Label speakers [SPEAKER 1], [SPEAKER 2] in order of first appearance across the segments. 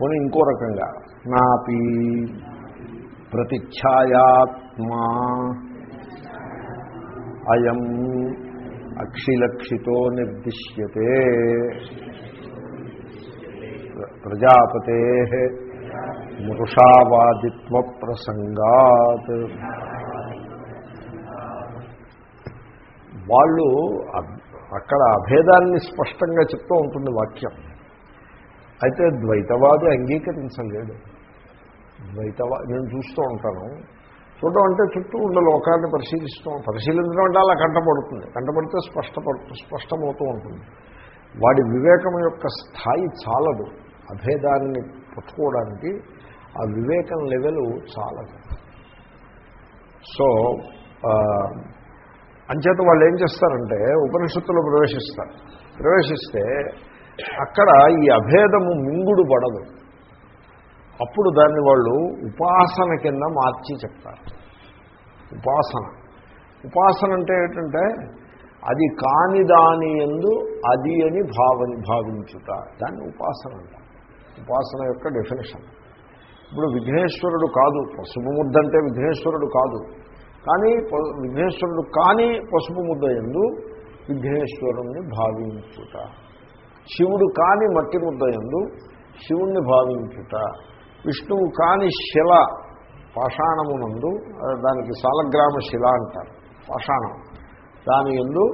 [SPEAKER 1] పోనీ ఇంకో రకంగా. నాపి ప్రతిఛాయాత్మా అయం అక్షిలక్షితో నిర్దిశ్యతే. ప్రజాపతే మృషావాదిత్వ ప్రసంగాత్ వాళ్ళు అక్కడ అభేదాన్ని స్పష్టంగా చెప్తూ ఉంటుంది వాక్యం. అయితే ద్వైతవాది అంగీకరించలేడు ద్వైతవా నేను చూస్తూ ఉంటాను. చూడడం అంటే చుట్టూ ఉన్న లోకాన్ని పరిశీలిస్తూ పరిశీలించడం అంటే అలా కంటపడుతుంది. కంటపడితే స్పష్టపడు స్పష్టమవుతూ ఉంటుంది. వాడి వివేకం యొక్క స్థాయి చాలదు. అభేదాన్ని పట్టుకోవడానికి ఆ వివేకం లెవెల్ చాలదు. సో అంచేత వాళ్ళు ఏం చేస్తారంటే ఉపనిషత్తులో ప్రవేశిస్తారు. ప్రవేశిస్తే అక్కడ ఈ అభేదము మింగుడు పడదు. అప్పుడు దాన్ని వాళ్ళు ఉపాసన కింద మార్చి చెప్తారు. ఉపాసన. ఉపాసన అంటే ఏంటంటే అది కాని దాని ఎందు అది అని భావని భావించుట. దాన్ని ఉపాసన అంట. ఉపాసన యొక్క డెఫినేషన్ ఇప్పుడు విఘ్నేశ్వరుడు కాదు. పసుపు ముద్ద అంటే విఘ్నేశ్వరుడు కాదు. కానీ ప- విఘ్నేశ్వరుడు కానీ పసుపు ముద్ద ఎందు విఘ్నేశ్వరుణ్ణి భావించుట. శివుడు కాని మట్టి ముద్ద ఎందు శివుణ్ణి భావించుట. విష్ణువు కాని శిల పాషాణమునందు దానికి సాలగ్రామ శిల అంటారు పాషాణం. దాని ఎందు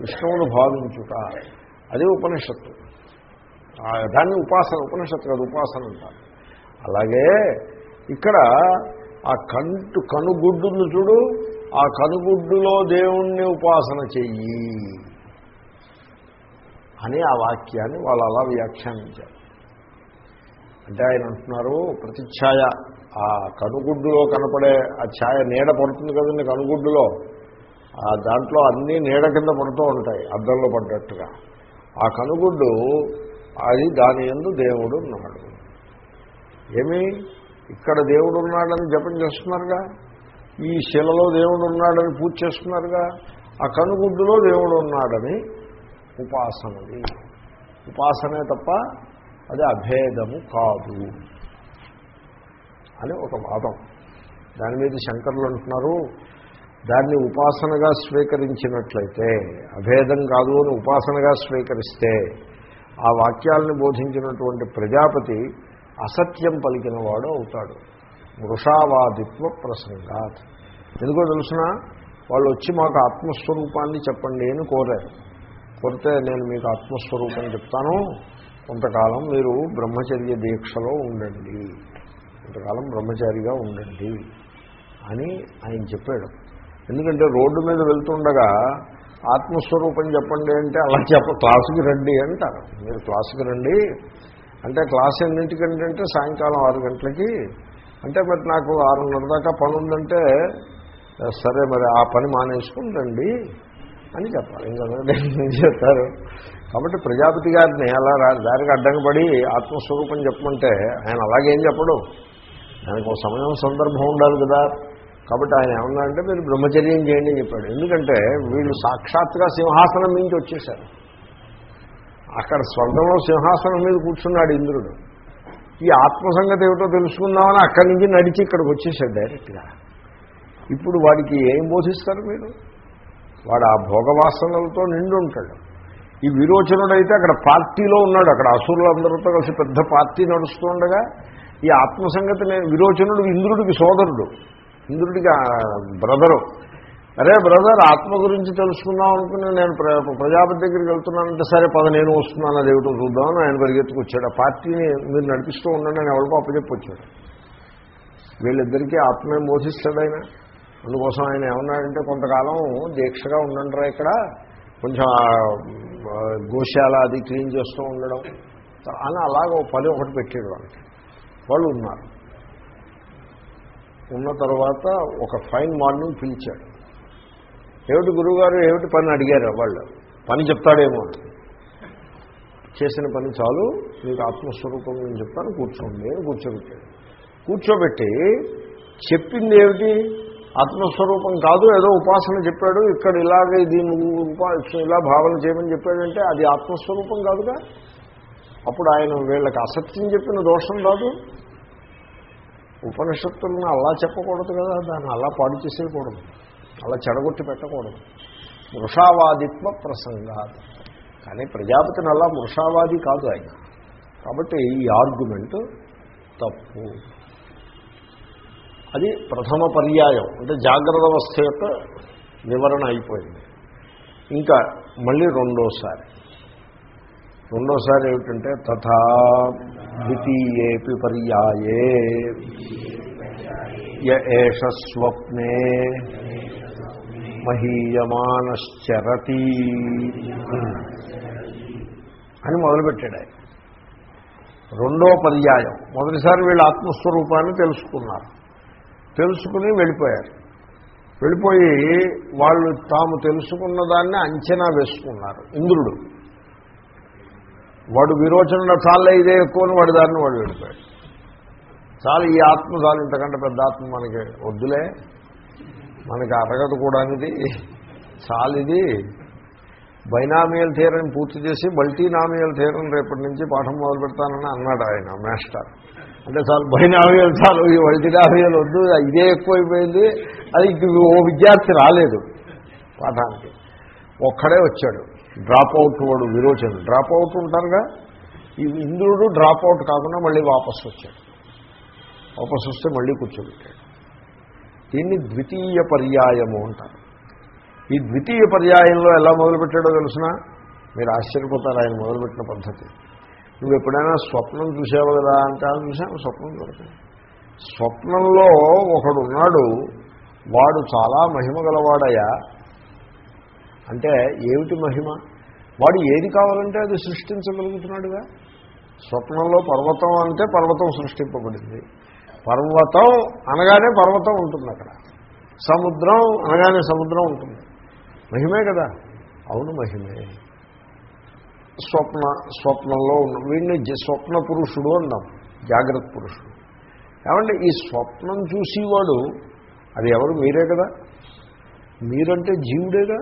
[SPEAKER 1] విష్ణువును భావించుట. అది ఉపనిషత్తు. దాన్ని ఉపాసన ఉపనిషత్తు కాదు ఉపాసన అంటారు. అలాగే ఇక్కడ ఆ కంటు కనుగుడ్డును చూడు ఆ కనుగుడ్డులో దేవుణ్ణి ఉపాసన చెయ్యి. అని ఆ వాక్యాన్ని వాళ్ళు అలా వ్యాఖ్యానించారు. అంటే ఆయన అంటున్నారు ప్రతిఛాయ ఆ కనుగుడ్డులో కనపడే ఆ ఛాయ నీడ పడుతుంది కదండి కనుగుడ్డులో. ఆ దాంట్లో అన్నీ నీడ కింద పడుతూ ఉంటాయి అద్దంలో పడ్డట్టుగా. ఆ కనుగుడ్డు అది దాని ఎందు దేవుడు ఉన్నాడు ఏమి? ఇక్కడ దేవుడు ఉన్నాడని జపం చేస్తున్నారుగా? ఈ శిలలో దేవుడు ఉన్నాడని పూజ చేస్తున్నారుగా? ఆ కనుగుడ్డులో దేవుడు ఉన్నాడని ఉపాసనది. ఉపాసనే తప్ప అది అభేదము కాదు అని ఒక వాదం. దాని మీద శంకరులు అంటున్నారు దాన్ని ఉపాసనగా స్వీకరించినట్లయితే అభేదం కాదు అని ఉపాసనగా స్వీకరిస్తే ఆ వాక్యాలను బోధించినటువంటి ప్రజాపతి అసత్యం పలికిన వాడు అవుతాడు. వృషావాదిత్వ ప్రసంగాత్. ఎందుకో తెలుసిన వాళ్ళు వచ్చి మాకు ఆత్మస్వరూపాన్ని చెప్పండి అని కోరారు. కోరితే నేను మీకు ఆత్మస్వరూపం చెప్తాను. కొంతకాలం మీరు బ్రహ్మచర్య దీక్షలో ఉండండి. కొంతకాలం బ్రహ్మచారిగా ఉండండి అని ఆయన చెప్పాడు. ఎందుకంటే రోడ్డు మీద వెళ్తుండగా ఆత్మస్వరూపం చెప్పండి అంటే అలా చెప్ప క్లాసుకి రండి అంటారు. మీరు క్లాసుకి రండి. అంటే క్లాస్ ఎన్నింటికంటే సాయంకాలం ఆరు గంటలకి. అంటే మరి నాకు ఆరున్నర దాకా పని ఉందంటే సరే మరి ఆ పని మానేసుకుని రండి. అని చెప్పాలి. ఇంకా చెప్తారు కాబట్టి ప్రజాపతి గారిని అలా దానికి దారికి అడ్డంగా పడి ఆత్మస్వరూపం చెప్పమంటే ఆయన అలాగేం చెప్పడు. దానికి ఒక సమయం సందర్భం ఉండాలి కదా. కాబట్టి ఆయన ఏమన్నారంటే మీరు బ్రహ్మచర్యం చేయండి అని చెప్పాడు. ఎందుకంటే వీళ్ళు సాక్షాత్గా సింహాసనం నుంచి వచ్చేశారు. అక్కడ స్వర్గంలో సింహాసనం మీద కూర్చున్నాడు ఇంద్రుడు. ఈ ఆత్మసంగతి ఏమిటో తెలుసుకుందామని అక్కడి నుంచి నడిచి ఇక్కడికి వచ్చేసాడు డైరెక్ట్గా. ఇప్పుడు వాడికి ఏం బోధిస్తారు మీరు? వాడు ఆ భోగవాసనలతో నిండి ఉంటాడు ఈ విరోచనుడైతే అక్కడ పార్టీలో ఉన్నాడు. అక్కడ అసురులందరితో కలిసి పెద్ద పార్టీ నడుస్తుండగా ఈ ఆత్మసంగతి నేను విరోచనుడు ఇంద్రుడికి సోదరుడు. ఇంద్రుడికి బ్రదరు. అరే బ్రదర్ ఆత్మ గురించి తెలుసుకుందాం అనుకుని నేను ప్రజాపతి దగ్గరికి వెళ్తున్నానంటే సరే పద నేను వస్తున్నాను అదేమిటో చూద్దామని ఆయన పరిగెత్తుకొచ్చాడు ఆ పార్టీని మీరు నడిపిస్తూ ఉండండి నేను ఎవరికో అప్పచెప్పి వచ్చాడు వీళ్ళిద్దరికీ ఆత్మే మోసిస్తాడు ఆయన. అందుకోసం ఆయన ఏమన్నాడంటే కొంతకాలం దీక్షగా ఉండండిరా ఇక్కడ. కొంచెం గోశాల అది క్లీన్ చేస్తూ ఉండడం. అని అలాగ పని ఒకటి పెట్టాడు వాళ్ళకి వాళ్ళు ఉన్నారు. ఉన్న తర్వాత ఒక ఫైన్ మార్నింగ్ పిలిచాడు. ఏమిటి గురువుగారు ఏమిటి పని అడిగారు వాళ్ళు. పని చెప్తాడేమో చేసిన పని చాలు మీకు ఆత్మస్వరూపం నేను చెప్తాను కూర్చోండి కూర్చోబెట్టాడు. కూర్చోబెట్టి చెప్పింది ఏమిటి? ఆత్మస్వరూపం కాదు ఏదో ఉపాసన చెప్పాడు ఇక్కడ ఇలాగే దీన్ని ఉపా ఇలా భావన చేయమని చెప్పాడంటే అది ఆత్మస్వరూపం కాదుగా? అప్పుడు ఆయన వీళ్ళకి అసత్యం చెప్పిన దోషం రాదు. ఉపనిషత్తులను అలా చెప్పకూడదు కదా దాన్ని అలా పాడు చేసేయకూడదు. అలా చెడగొట్టి పెట్టకూడదు. మృషావాదిత్వ ప్రసంగాలు కానీ ప్రజాపతిని అలా మృషావాది కాదు ఆయన. కాబట్టి ఈ ఆర్గ్యుమెంట్ తప్పు. అది ప్రథమ పర్యాయం. అంటే జాగ్రత్త అవస్థ యొక్క వివరణ అయిపోయింది. ఇంకా మళ్ళీ రెండోసారి. రెండోసారి ఏమిటంటే తథా ద్వితీయేపి పర్యాయే. య ఏష స్వప్నే మహీయమానశ్చరతి. అని మొదలుపెట్టాడు ఆయన. రెండో పర్యాయం. మొదటిసారి వీళ్ళు ఆత్మస్వరూపాన్ని తెలుసుకున్నారు. తెలుసుకుని వెళ్ళిపోయారు. వెళ్ళిపోయి వాళ్ళు తాము తెలుసుకున్న దాన్ని అంచనా వేసుకున్నారు. ఇంద్రుడు. వాడు విరోచన చాలా ఇదే ఎక్కువని వాడి దారిని వాడు వెళ్ళిపోయాడు. చాలా ఈ ఆత్మ చాలు ఇంతకంటే పెద్ద ఆత్మ మనకి వద్దులే. మనకి అరగదు కూడా అనేది చాలు ఇది. బైనామియల్ థియరని పూర్తి చేసి మల్టీనామియల్ థియరన్ రేపటి నుంచి పాఠం మొదలు పెడతానని అన్నాడు ఆయన మాస్టర్. అంటే చాలు బైనామియల్ చాలు ఈ మల్టీనామియల్ వద్దు ఇదే ఎక్కువైపోయింది. అది ఓ విద్యార్థి రాలేదు పాఠానికి. ఒక్కడే వచ్చాడు. డ్రాప్ అవుట్ వాడు విరోచన డ్రాప్ అవుట్ ఉంటారుగా? ఈ ఇంద్రుడు డ్రాప్ అవుట్ కాకుండా మళ్ళీ వాపసు వచ్చాడు. వాపసు వస్తే మళ్ళీ కూర్చోబెట్టాడు. దీన్ని ద్వితీయ పర్యాయము అంటారు. ఈ ద్వితీయ పర్యాయంలో ఎలా మొదలుపెట్టాడో తెలుసిన? మీరు ఆశ్చర్యపోతారు ఆయన మొదలుపెట్టిన పద్ధతి. నువ్వు ఎప్పుడైనా స్వప్నం చూసావు కదా అంటే చూసాను స్వప్నం దొరకదు. స్వప్నంలో ఒకడున్నాడు వాడు చాలా మహిమ గలవాడయా అంటే ఏమిటి మహిమ? వాడు ఏది కావాలంటే అది సృష్టించగలుగుతున్నాడుగా. స్వప్నంలో పర్వతం అంటే పర్వతం సృష్టింపబడింది. పర్వతం అనగానే పర్వతం ఉంటుంది అక్కడ. సముద్రం అనగానే సముద్రం ఉంటుంది. మహిమే కదా? అవును మహిమే. స్వప్న స్వప్నంలో ఉన్న వీడిని జ- స్వప్న పురుషుడు అన్నాం జాగ్రత్త పురుషుడు. ఏమంటే ఈ స్వప్నం చూసేవాడు అది ఎవరు? మీరే కదా? మీరంటే జీవుడేగా?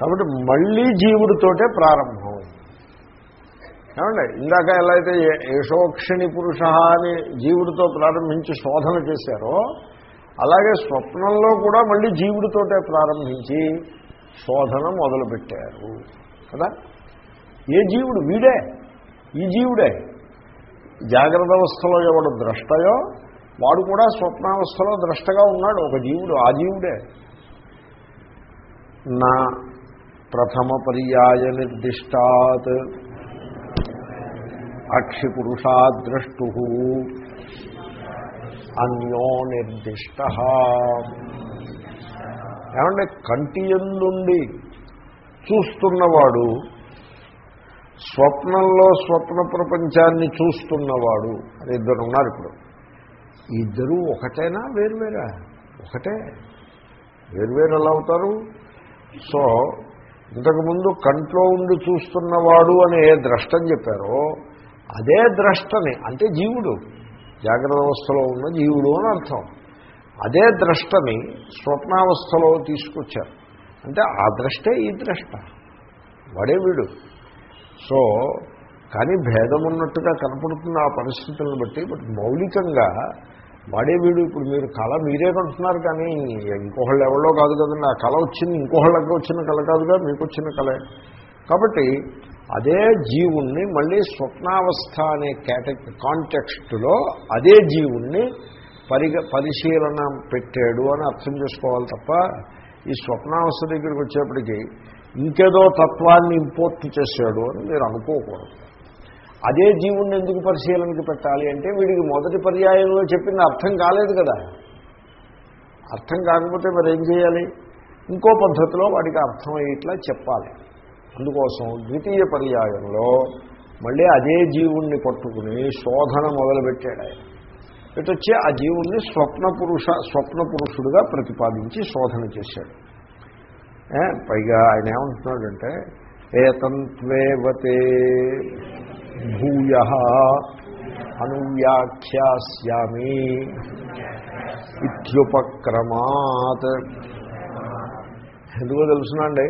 [SPEAKER 1] కాబట్టి మళ్ళీ జీవుడితోటే ప్రారంభం. ఏమండి ఇందాక ఎలా అయితే యశోక్షిణి పురుష అని జీవుడితో ప్రారంభించి శోధన చేశారో అలాగే స్వప్నంలో కూడా మళ్ళీ జీవుడితోటే ప్రారంభించి శోధన మొదలుపెట్టారు. కదా? ఏ జీవుడు? వీడే. ఈ జీవుడే. జాగ్రత్త అవస్థలో ఎవడు ద్రష్టయో వాడు కూడా స్వప్నావస్థలో ద్రష్టగా ఉన్నాడు. ఒక జీవుడు ఆ జీవుడే. నా ప్రథమ పర్యాయ నిర్దిష్టాత్. అక్షిపురుషాద్రష్టు అన్యో నిర్దిష్ట. ఏమంటే కంటి ఎందుండి చూస్తున్నవాడు స్వప్నంలో స్వప్న ప్రపంచాన్ని చూస్తున్నవాడు అని ఇద్దరు ఉన్నారు ఇప్పుడు. ఇద్దరూ ఇద్దరు ఒకటేనా వేరువేరా? ఒకటే. వేరువేరు ఎలా అవుతారు? సో ఇంతకుముందు కంట్లో ఉండి చూస్తున్నవాడు అని ఏ ద్రష్టని చెప్పారో అదే ద్రష్టని అంటే జీవుడు జాగ్రత్త అవస్థలో ఉన్న జీవుడు అని అర్థం. అదే ద్రష్టని స్వప్నావస్థలో తీసుకొచ్చారు. అంటే ఆ ద్రష్టే ఈ ద్రష్ట. వాడే వీడు. సో కానీ భేదం ఉన్నట్టుగా కనపడుతున్న ఆ పరిస్థితులను బట్టి బట్ మౌలికంగా వాడే వీడు. ఇప్పుడు మీరు కళ మీరే కంటున్నారు కానీ ఇంకొకళ్ళు ఎవరో కాదు కదండి. ఆ కళ వచ్చింది ఇంకొకళ్ళకి వచ్చిన కళ కాదుగా మీకు వచ్చిన కళే. కాబట్టి అదే జీవుణ్ణి మళ్ళీ స్వప్నావస్థ అనే కేటగి కాంటెక్స్ట్లో అదే జీవుణ్ణి పరిగ పరిశీలన పెట్టాడు అని అర్థం చేసుకోవాలి తప్ప ఈ స్వప్నావస్థ దగ్గరికి వచ్చేప్పటికి ఇంకేదో తత్వాన్ని ఇంపోర్ట్ చేశాడు అని మీరు అనుకోకూడదు. అదే జీవుణ్ణి ఎందుకు పరిశీలనకి పెట్టాలి అంటే వీడికి మొదటి పర్యాయంలో చెప్పింది అర్థం కాలేదు కదా. అర్థం కాకపోతే మరి ఏం చేయాలి? ఇంకో పద్ధతిలో వాడికి అర్థమయ్యేట్లా చెప్పాలి. అందుకోసం ద్వితీయ పర్యాయంలో మళ్ళీ అదే జీవుణ్ణి పట్టుకుని శోధన మొదలుపెట్టాడు ఆయన. వచ్చి ఆ జీవుణ్ణి స్వప్న పురుష స్వప్న పురుషుడుగా ప్రతిపాదించి శోధన చేశాడు. పైగా ఆయన ఏమంటున్నాడంటే ఏతంత్వేవతే భూయ అనువ్యాఖ్యాస్యామి ఇత్యుపక్రమాత్. ఎందుకో తెలుసునండి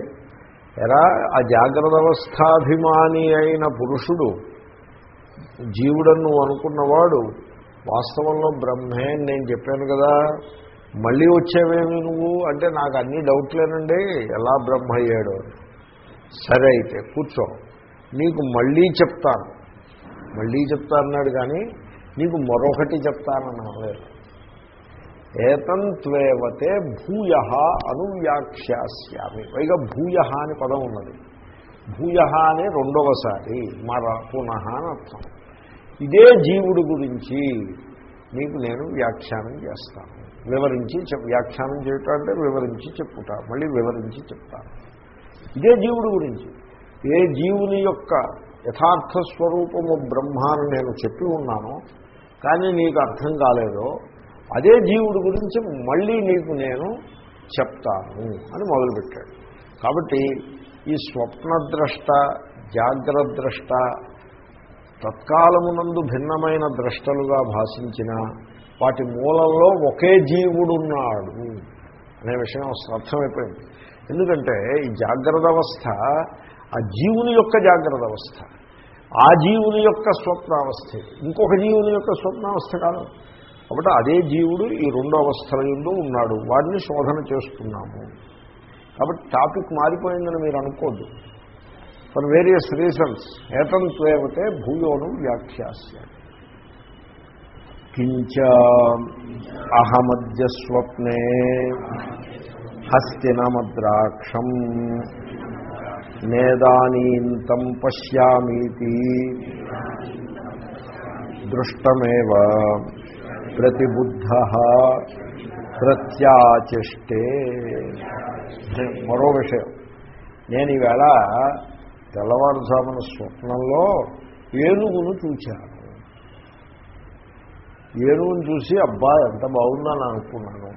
[SPEAKER 1] ఎరా ఆ జాగ్రత్త అవస్థాభిమాని అయిన పురుషుడు జీవుడని నువ్వు అనుకున్నవాడు వాస్తవంలో బ్రహ్మే అని నేను చెప్పాను కదా. మళ్ళీ వచ్చేవేమి నువ్వు? అంటే నాకు అన్ని డౌట్లేనండి. ఎలా బ్రహ్మ అయ్యాడు సరే అయితే కూర్చో. నీకు మళ్ళీ చెప్తాను. మళ్ళీ చెప్తానన్నాడు కానీ నీకు మరొకటి చెప్తాననలేదు ఏతంత్వేవతే భూయ అనువ్యాఖ్యాస్యామి. పైగా భూయ అని పదం ఉన్నది. భూయ అని రెండవసారి. మర పునః అని అర్థం. ఇదే జీవుడు గురించి మీకు నేను వ్యాఖ్యానం చేస్తాను. వివరించి చెప్ వ్యాఖ్యానం చేయటం అంటే వివరించి చెప్పుట మళ్ళీ వివరించి చెప్తాను. ఇదే జీవుడు గురించి. ఏ జీవుని యొక్క యథార్థ స్వరూపము బ్రహ్మ అని నేను చెప్పి ఉన్నానో కానీ నీకు అర్థం కాలేదో అదే జీవుడి గురించి మళ్ళీ నీకు నేను చెప్తాను అని మొదలుపెట్టాడు. కాబట్టి ఈ స్వప్నద్రష్ట జాగ్రద్రష్ట తత్కాలమునందు భిన్నమైన ద్రష్టలుగా భాషించిన వాటి మూలంలో ఒకే జీవుడున్నాడు అనే విషయం అర్థమైపోయింది. ఎందుకంటే ఈ జాగ్రత్త అవస్థ ఆ జీవుని యొక్క జాగ్రత్త అవస్థ. ఆ జీవుని యొక్క స్వప్నావస్థ. ఇంకొక జీవుని యొక్క స్వప్నావస్థ కాదు. కాబట్టి అదే జీవుడు ఈ రెండు అవస్థల ఎందు ఉన్నాడు. వాడిని శోధన చేస్తున్నాము. కాబట్టి టాపిక్ మారిపోయిందని మీరు అనుకోద్దు. For various reasons. ఏతంత్వేవతే భూయోను వ్యాఖ్యాస్య. కించ అహమద్య స్వప్నే హస్తినమద్రాక్షం నేదానీంతం పశ్యామీతి. దృష్టమేవ ప్రతిబుద్ధ ప్రత్యాచిష్టే మరో విషయం. నేను ఈవేళ తెల్లవారుజామున స్వప్నంలో ఏనుగును చూశాను ఏనుగును చూసి అబ్బా ఎంత బాగుందని అనుకున్నాను.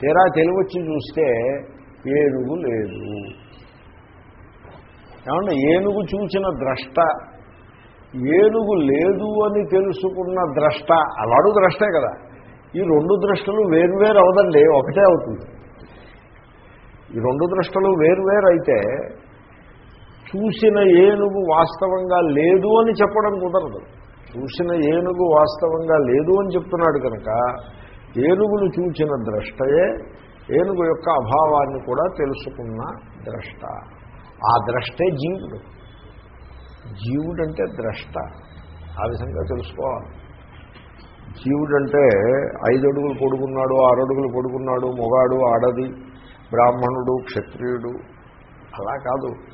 [SPEAKER 1] తీరా తెలివచ్చి చూస్తే ఏనుగు లేదు. ఏమంటే ఏనుగు చూసిన ద్రష్ట ఏనుగు లేదు అని తెలుసుకున్న ద్రష్ట అలాడు ద్రష్టే కదా. ఈ రెండు ద్రష్టలు వేరువేరు అవదండి ఒకటే అవుతుంది. ఈ రెండు ద్రష్టలు వేరువేరు అయితే చూసిన ఏనుగు వాస్తవంగా లేదు అని చెప్పడం కుదరదు. చూసిన ఏనుగు వాస్తవంగా లేదు అని చెప్తున్నాడు కనుక ఏనుగును చూచిన ద్రష్టయే ఏనుగు యొక్క అభావాన్ని కూడా తెలుసుకున్న ద్రష్ట. ఆ ద్రష్టే జీవుడు. జీవుడంటే ద్రష్ట. ఆ విధంగా తెలుసుకోవాలి. జీవుడంటే ఐదు అడుగులు పొడుగున్నాడు ఆరు అడుగులు పొడుగున్నాడు మొగాడు ఆడది బ్రాహ్మణుడు క్షత్రియుడు. అలా కాదు.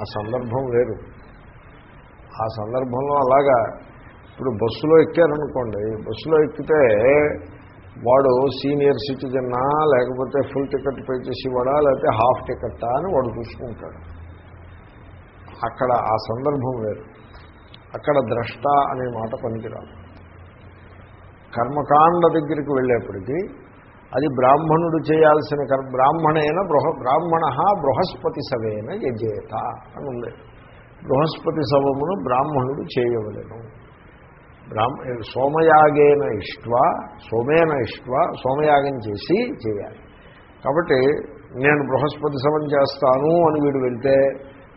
[SPEAKER 1] ఆ సందర్భం వేరు. ఆ సందర్భంలో అలాగా ఇప్పుడు బస్సులో ఎక్కారనుకోండి బస్సులో ఎక్కితే వాడు సీనియర్ సిటిజన్నా లేకపోతే ఫుల్ టికెట్ పే చేసి వాడా లేకపోతే హాఫ్ టికెట్టా అని వాడు చూసుకుంటాడు. అక్కడ ఆ సందర్భం వేరు. అక్కడ ద్రష్ట అనే మాట పనికిరాదు. కర్మకాండ దగ్గరికి వెళ్ళేప్పటికీ అది బ్రాహ్మణుడు చేయాల్సిన కర్మ బ్రాహ్మణైన బృహ బ్రాహ్మణ బృహస్పతి సవేన యజేత అని ఉంది. బృహస్పతి సవమును బ్రాహ్మణుడు చేయవలను. బ్రాహ్మ సోమయాగేన ఇష్ట్వా సోమేన ఇష్ట్వా సోమయాగం చేసి చేయాలి. కాబట్టి నేను బృహస్పతి సవం చేస్తాను అని వీడు వెళ్తే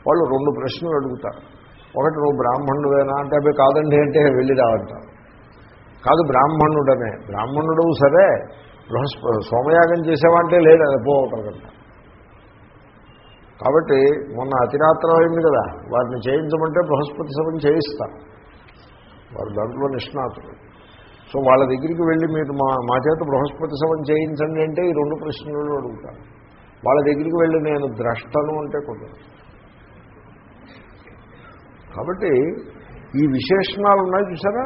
[SPEAKER 1] వాళ్ళు రెండు ప్రశ్నలు అడుగుతారు. ఒకటి నువ్వు బ్రాహ్మణుడేనా అంటే అవి కాదండి అంటే వెళ్ళి రావంటారు. కాదు బ్రాహ్మణుడనే. బ్రాహ్మణుడు సరే బృహస్ప సోమయాగం చేసేవంటే లేదు అది పోవటంట కాబట్టి మొన్న అతిరాత్రం అయింది కదా వారిని చేయించమంటే బృహస్పతి సభం చేయిస్తారు. వారు దాంట్లో నిష్ణాతులు. సో వాళ్ళ దగ్గరికి వెళ్ళి మీరు మా మా చేత బృహస్పతి సభం చేయించండి అంటే ఈ రెండు ప్రశ్నలు అడుగుతాను వాళ్ళ దగ్గరికి వెళ్ళి నేను ద్రష్టను అంటే కుదరదు కాబట్టి ఈ విశేషణాలు ఉన్నాయి చూసారా?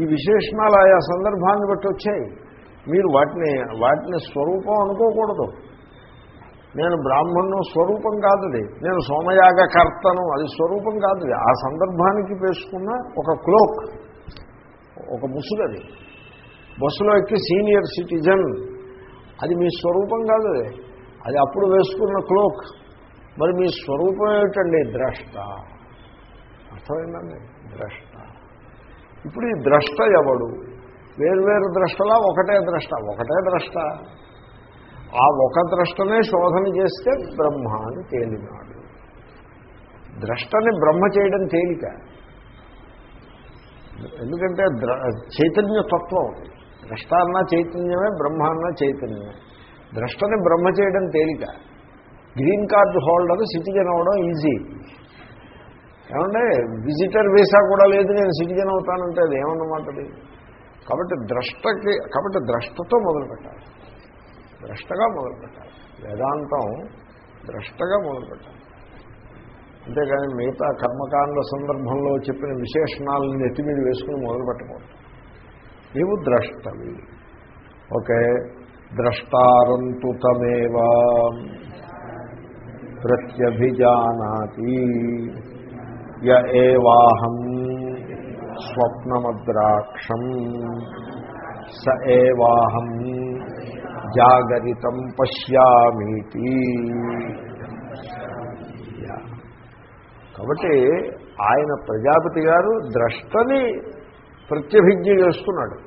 [SPEAKER 1] ఈ విశేషణాలు ఆయా సందర్భాన్ని బట్టి వచ్చాయి. మీరు వాటిని వాటిని స్వరూపం అనుకోకూడదు. నేను బ్రాహ్మణు స్వరూపం కాదుది నేను సోమయాగకర్తను అది స్వరూపం కాదు ఆ సందర్భానికి వేసుకున్న ఒక క్లోక్ ఒక ముసుగది బస్సులో ఎక్కి సీనియర్ సిటిజన్ అది మీ స్వరూపం కాదు అది. అది అప్పుడు వేసుకున్న క్లోక్. మరి మీ స్వరూపం ఏమిటండి? ద్రష్ట. అర్థమైందండి? ద్రష్ట. ఇప్పుడు ఈ ద్రష్ట ఎవడు? వేర్వేరు ద్రష్టలా ఒకటే ద్రష్ట ఒకటే ద్రష్ట. ఆ ఒక ద్రష్టనే శోధన చేస్తే బ్రహ్మ అని తేలినాడు. ద్రష్టని బ్రహ్మ చేయడం తేలిక. ఎందుకంటే ద్ర చైతన్య తత్వం ద్రష్ట అన్న చైతన్యమే బ్రహ్మ అన్న చైతన్యమే. ద్రష్టని బ్రహ్మ చేయడం తేలిక. గ్రీన్ కార్డు హోల్డర్ సిటిజన్ అవడం ఈజీ. ఏమంటే విజిటర్ వీసా కూడా లేదు నేను సిటిజన్ అవుతానంటే అది ఏమన్నమాటది కాబట్టి ద్రష్టకి కాబట్టి ద్రష్టతో మొదలు పెట్టాలి ద్రష్టగా మొదలు పెట్టాలి వేదాంతం ద్రష్టగా మొదలు పెట్టాలి అంతేగాని మిగతా కర్మకాండ సందర్భంలో చెప్పిన విశేషణాలను నెత్తి మీద వేసుకుని మొదలు పెట్టకూడదు నీవు ద్రష్టవి. ఓకే? ద్రష్టారంతు తమేవా ప్రత్యభిజానాతి. య ఏవాహం స్వప్నమద్రాక్షం. స ఏవాహం జాగరితం పశ్యామీతి. కాబట్టి ఆయన ప్రజాపతి గారు ద్రష్టని ప్రత్యభిజ్ఞ చేస్తున్నాడు.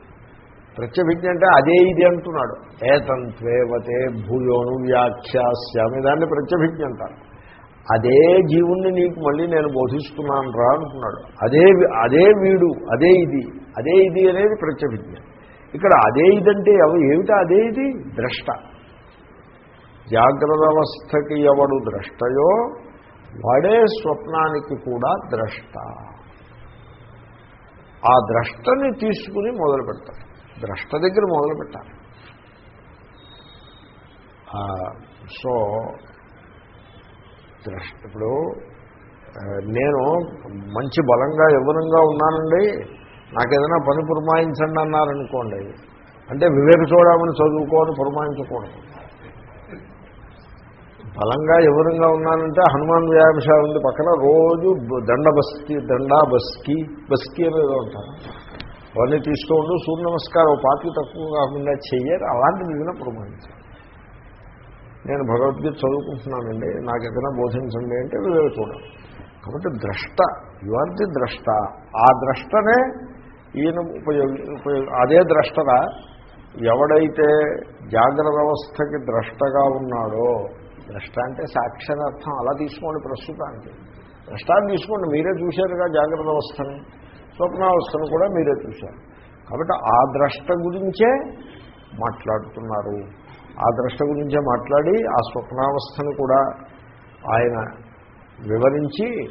[SPEAKER 1] ప్రత్యభిజ్ఞ అంటే అదే ఇది అంటున్నాడు. ఏతంత్వేవతే భూయోను వ్యాఖ్యాస్యామి. దాన్ని ప్రత్యభిజ్ఞ అంటారు. అదే జీవుణ్ణి నీకు మళ్ళీ నేను బోధిస్తున్నాను రా అనుకున్నాడు. అదే అదే వీడు అదే ఇది అదే ఇది అనేది ప్రత్యభిజ్ఞ. ఇక్కడ అదే ఇదంటే ఎవ ఏమిటా అదే ఇది? ద్రష్ట. జాగ్రత్త అవస్థకి ఎవడు ద్రష్టయో వాడే స్వప్నానికి కూడా ద్రష్ట. ఆ ద్రష్టని తీసుకుని మొదలు పెడతారు ద్రష్ట దగ్గర మొదలు పెట్టాలి. సో ద్రష్ట ఇప్పుడు నేను మంచి బలంగా యవ్వనంగా ఉన్నానండి. నాకేదైనా పని పురమాయించండి అన్నారనుకోండి. అంటే వివేక చూడమని చదువుకోని పురమాయించకూడదు. బలంగా ఎవరంగా ఉన్నానంటే హనుమాన్ వ్యాయామశాల ఉంది పక్కన రోజు దండ బస్కి దండా బస్కి బస్కి అనేది ఉంటారు అవన్నీ తీసుకోండు సూర్య నమస్కారం పాతి పార్టీ తక్కువ కాకుండా చెయ్యరు అలాంటిది ఏదైనా నేను భగవద్గీత చదువుకుంటున్నానండి. నాకు ఏదైనా బోధించండి అంటే వీళ్ళు చూడాలి కాబట్టి ద్రష్ట యు ఆర్ ది ద్రష్ట. ఆ ద్రష్టనే ఈయన ఉపయోగి ఉపయోగ అదే ద్రష్టరా ఎవడైతే జాగ్రత్త అవస్థకి ద్రష్టగా ఉన్నాడో ద్రష్ట అంటే సాక్షరర్థం అలా తీసుకోండి ప్రస్తుతానికి. ద్రష్టాన్ని తీసుకోండి మీరే చూశారుగా జాగ్రత్త అవస్థని స్వప్నావస్థను కూడా మీరే చూశారు. కాబట్టి ఆ ద్రష్ట గురించే మాట్లాడుతున్నారు. ఆ ద్రష్ట గురించే మాట్లాడి ఆ స్వప్నావస్థను కూడా ఆయన వివరించి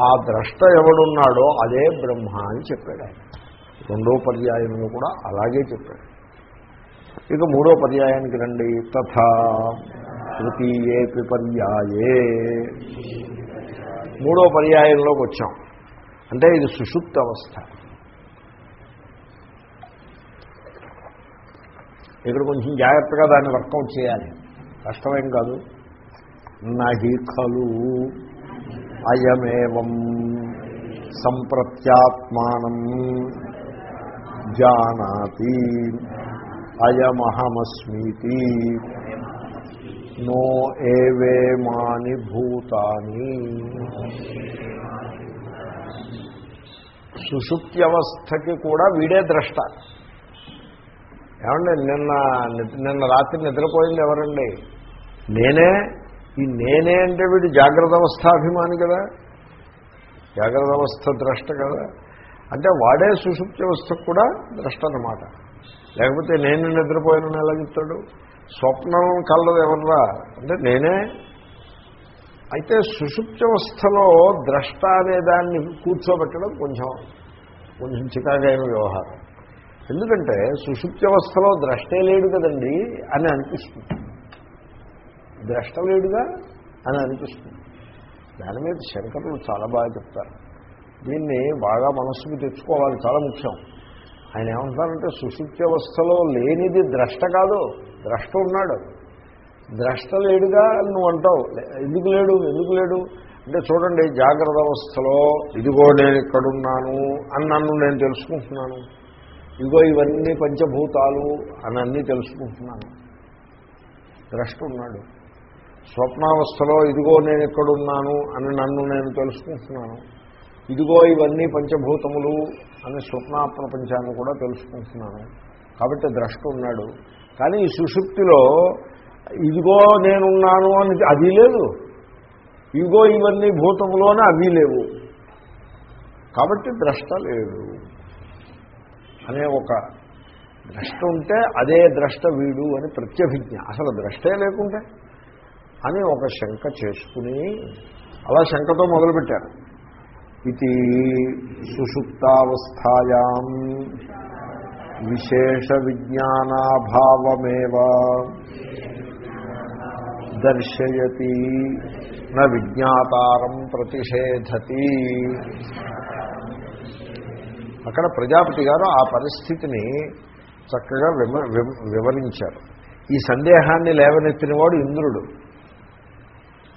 [SPEAKER 1] ఆ ద్రష్ట ఎవడున్నాడో అదే బ్రహ్మ అని చెప్పాడు ఆయన. రెండో పర్యాయంలో కూడా అలాగే చెప్పాడు. ఇక మూడో పర్యాయానికి రండి. తథా తృతీయే పర్యాయే మూడో పర్యాయంలోకి వచ్చాం. అంటే ఇది సుషుప్త అవస్థ ఇక్కడ కొంచెం జాగ్రత్తగా దాన్ని వర్కౌట్ చేయాలి. కష్టమేం కాదు. నహి ఖలు అయమేవం సంప్రత్యాత్మానం జానాతి అయమహమస్మీతి. నో ఏవేమాని భూతాని. సుషుప్త్యవస్థకి కూడా వీడే ద్రష్ట. ఏమండి నిన్న నిన్న రాత్రి నిద్రపోయింది ఎవరండి? నేనే? ఈ నేనే అంటే వీడు జాగ్రత్త అవస్థాభిమాని కదా? జాగ్రత్త అవస్థ ద్రష్ట కదా? అంటే వాడే సుషుప్తి వ్యవస్థకు కూడా ద్రష్ట అన్నమాట. లేకపోతే నేను నిద్రపోయానని ఎలా చెప్తాడు? స్వప్నం కలదు ఎవర్రా? అంటే నేనే. అయితే సుషుప్త్యవస్థలో ద్రష్ట అనే దాన్ని కూర్చోబెట్టడం కొంచెం కొంచెం చికాకైన వ్యవహారం. ఎందుకంటే సుషుప్త్యవస్థలో ద్రష్టే లేడు కదండి అని అనిపిస్తుంది. ద్రష్ట లేడుగా అని అనిపిస్తుంది. దాని మీద శంకరులు చాలా బాగా చెప్తారు. దీన్ని బాగా మనస్సుకు తెచ్చుకోవాలి చాలా ముఖ్యం. ఆయన ఏమంటారంటే సుషుప్త్యవస్థలో లేనిది ద్రష్ట కాదు ద్రష్ట ఉన్నాడు. ద్రష్ట లేడుగా నువ్వు అంటావు. ఎందుకు లేడు ఎందుకు లేడు? అంటే చూడండి జాగ్రత్త అవస్థలో ఇదిగో నేను ఇక్కడున్నాను అని నన్ను నేను తెలుసుకుంటున్నాను. ఇదిగో ఇవన్నీ పంచభూతాలు అని అన్నీ తెలుసుకుంటున్నాను. ద్రష్ట ఉన్నాడు స్వప్నావస్థలో ఇదిగో నేను ఎక్కడున్నాను అని నన్ను నేను తెలుసుకుంటున్నాను. ఇదిగో ఇవన్నీ పంచభూతములు అని స్వప్న ప్రపంచాన్ని కూడా తెలుసుకుంటున్నాను. కాబట్టి ద్రష్ట ఉన్నాడు కానీ ఈ సుషుప్తిలో ఇదిగో నేనున్నాను అని అది లేదు. ఇగో ఇవన్నీ భూతములు అని అవి లేవు. కాబట్టి ద్రష్ట లేడు అనే ఒక ద్రష్ట ఉంటే అదే ద్రష్ట వీడు అని ప్రత్యభిజ్ఞ. అసలు ద్రష్టే లేకుంటే అని ఒక శంక చేసుకుని అలా శంకతో మొదలుపెట్టారు. ఇది సుషుప్తావస్థాయాం విశేష విజ్ఞానాభావమేవ దర్శయతి న విజ్ఞాతారం ప్రతిషేధతి. అక్కడ ప్రజాపతి గారు ఆ పరిస్థితిని చక్కగా విమ వివరించారు. ఈ సందేహాన్ని లేవనెత్తినవాడు ఇంద్రుడు.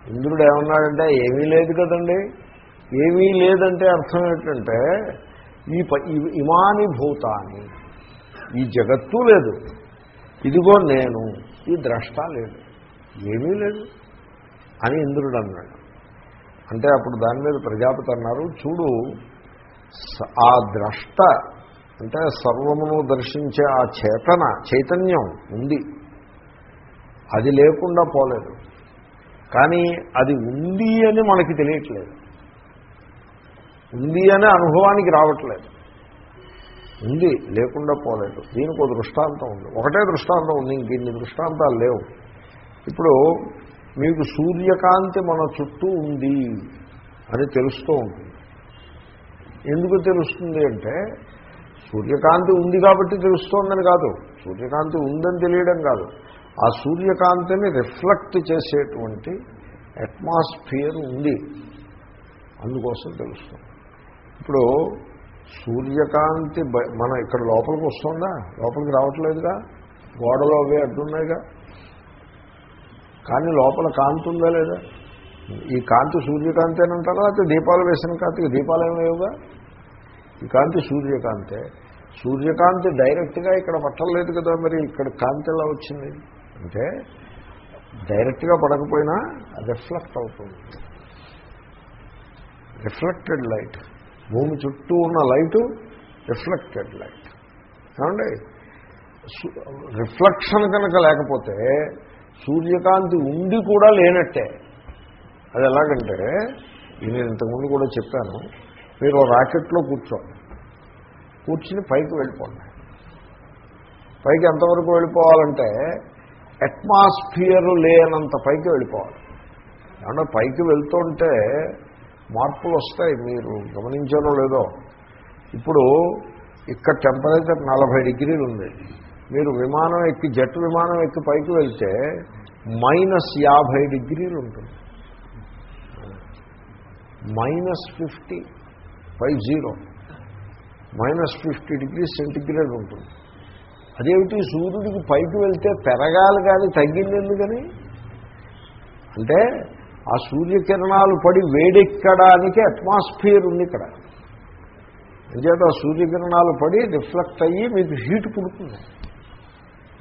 [SPEAKER 1] ఇంద్రుడు ఏమన్నాడంటే ఏమీ లేదు కదండి. ఏమీ లేదంటే అర్థం ఏంటంటే ఈ ప ఇ- ఇమాని భూతాన్ని ఈ జగత్తు లేదు. ఇదిగో నేను ఈ ద్రష్ట లేదు. ఏమీ లేదు. అని ఇంద్రుడు అన్నాడు అంటే అప్పుడు దాని మీద ప్రజాపతి అన్నారు చూడు ఆ ద్రష్ట అంటే సర్వమును దర్శించే ఆ చేతన చైతన్యం ఉంది. అది లేకుండా పోలేదు. కానీ అది ఉంది అని మనకి తెలియట్లేదు. ఉంది అనే అనుభవానికి రావట్లేదు. ఉంది లేకుండా పోలేదు. దీనికి ఒక దృష్టాంతం ఉంది. ఒకటే దృష్టాంతం ఉంది ఇంక ఇన్ని దృష్టాంతాలు లేవు. ఇప్పుడు మీకు సూర్యకాంతి మన చుట్టూ ఉంది అని తెలుస్తూ ఉంటుంది. ఎందుకు తెలుస్తుంది అంటే సూర్యకాంతి ఉంది కాబట్టి తెలుస్తోందని కాదు. సూర్యకాంతి ఉందని తెలియడం కాదు. ఆ సూర్యకాంతిని రిఫ్లెక్ట్ చేసేటువంటి అట్మాస్ఫియర్ ఉంది. అందుకోసం తెలుస్తుంది. ఇప్పుడు సూర్యకాంతి మన ఇక్కడ లోపలికి వస్తుందా? లోపలికి రావట్లేదుగా? గోడలో అవే అడ్డున్నాయిగా? కానీ లోపల కాంతి ఉందా లేదా? ఈ కాంతి సూర్యకాంతి అని అంటారా? దీపాలు వేసిన కాంతికి దీపాలు ఏమి ఈ కాంతి సూర్యకాంతే. సూర్యకాంతి డైరెక్ట్గా ఇక్కడ పట్టలేదు కదా మరి ఇక్కడ కాంతి ఎలా వచ్చింది? అంటే డైరెక్ట్గా పడకపోయినా రిఫ్లెక్ట్ అవుతుంది. Reflected light. భూమి చుట్టూ ఉన్న లైటు రిఫ్లెక్టెడ్ లైట్. ఏమండి? రిఫ్లెక్షన్ కనుక లేకపోతే సూర్యకాంతి ఉండి కూడా లేనట్టే. అది ఎలాగంటే ఇది నేను ఇంతకుముందు కూడా చెప్పాను మీరు రాకెట్లో కూర్చోండి. కూర్చుని పైకి వెళ్ళిపోండి. పైకి ఎంతవరకు వెళ్ళిపోవాలంటే అట్మాస్ఫియర్ లేనంత పైకి వెళ్ళిపోవాలి. అంటే పైకి వెళ్తుంటే మార్పులు వస్తాయి మీరు గమనించారో లేదో. ఇప్పుడు ఇక్కడ టెంపరేచర్ నలభై డిగ్రీలు ఉంది. మీరు విమానం ఎక్కి జెట్ విమానం ఎక్కి పైకి వెళ్తే మైనస్ యాభై డిగ్రీలు ఉంటుంది. Minus fifty. Five zero. Minus fifty degree centigrade ఉంటుంది. అదేమిటి? సూర్యుడికి పైకి వెళ్తే పెరగాలి కానీ తగ్గింది ఎందుకని? అంటే ఆ సూర్యకిరణాలు పడి వేడెక్కడానికి అట్మాస్ఫియర్ ఉంది ఇక్కడ. అంచేత ఆ సూర్యకిరణాలు పడి రిఫ్లెక్ట్ అయ్యి మీకు హీట్ పుడుతుంది.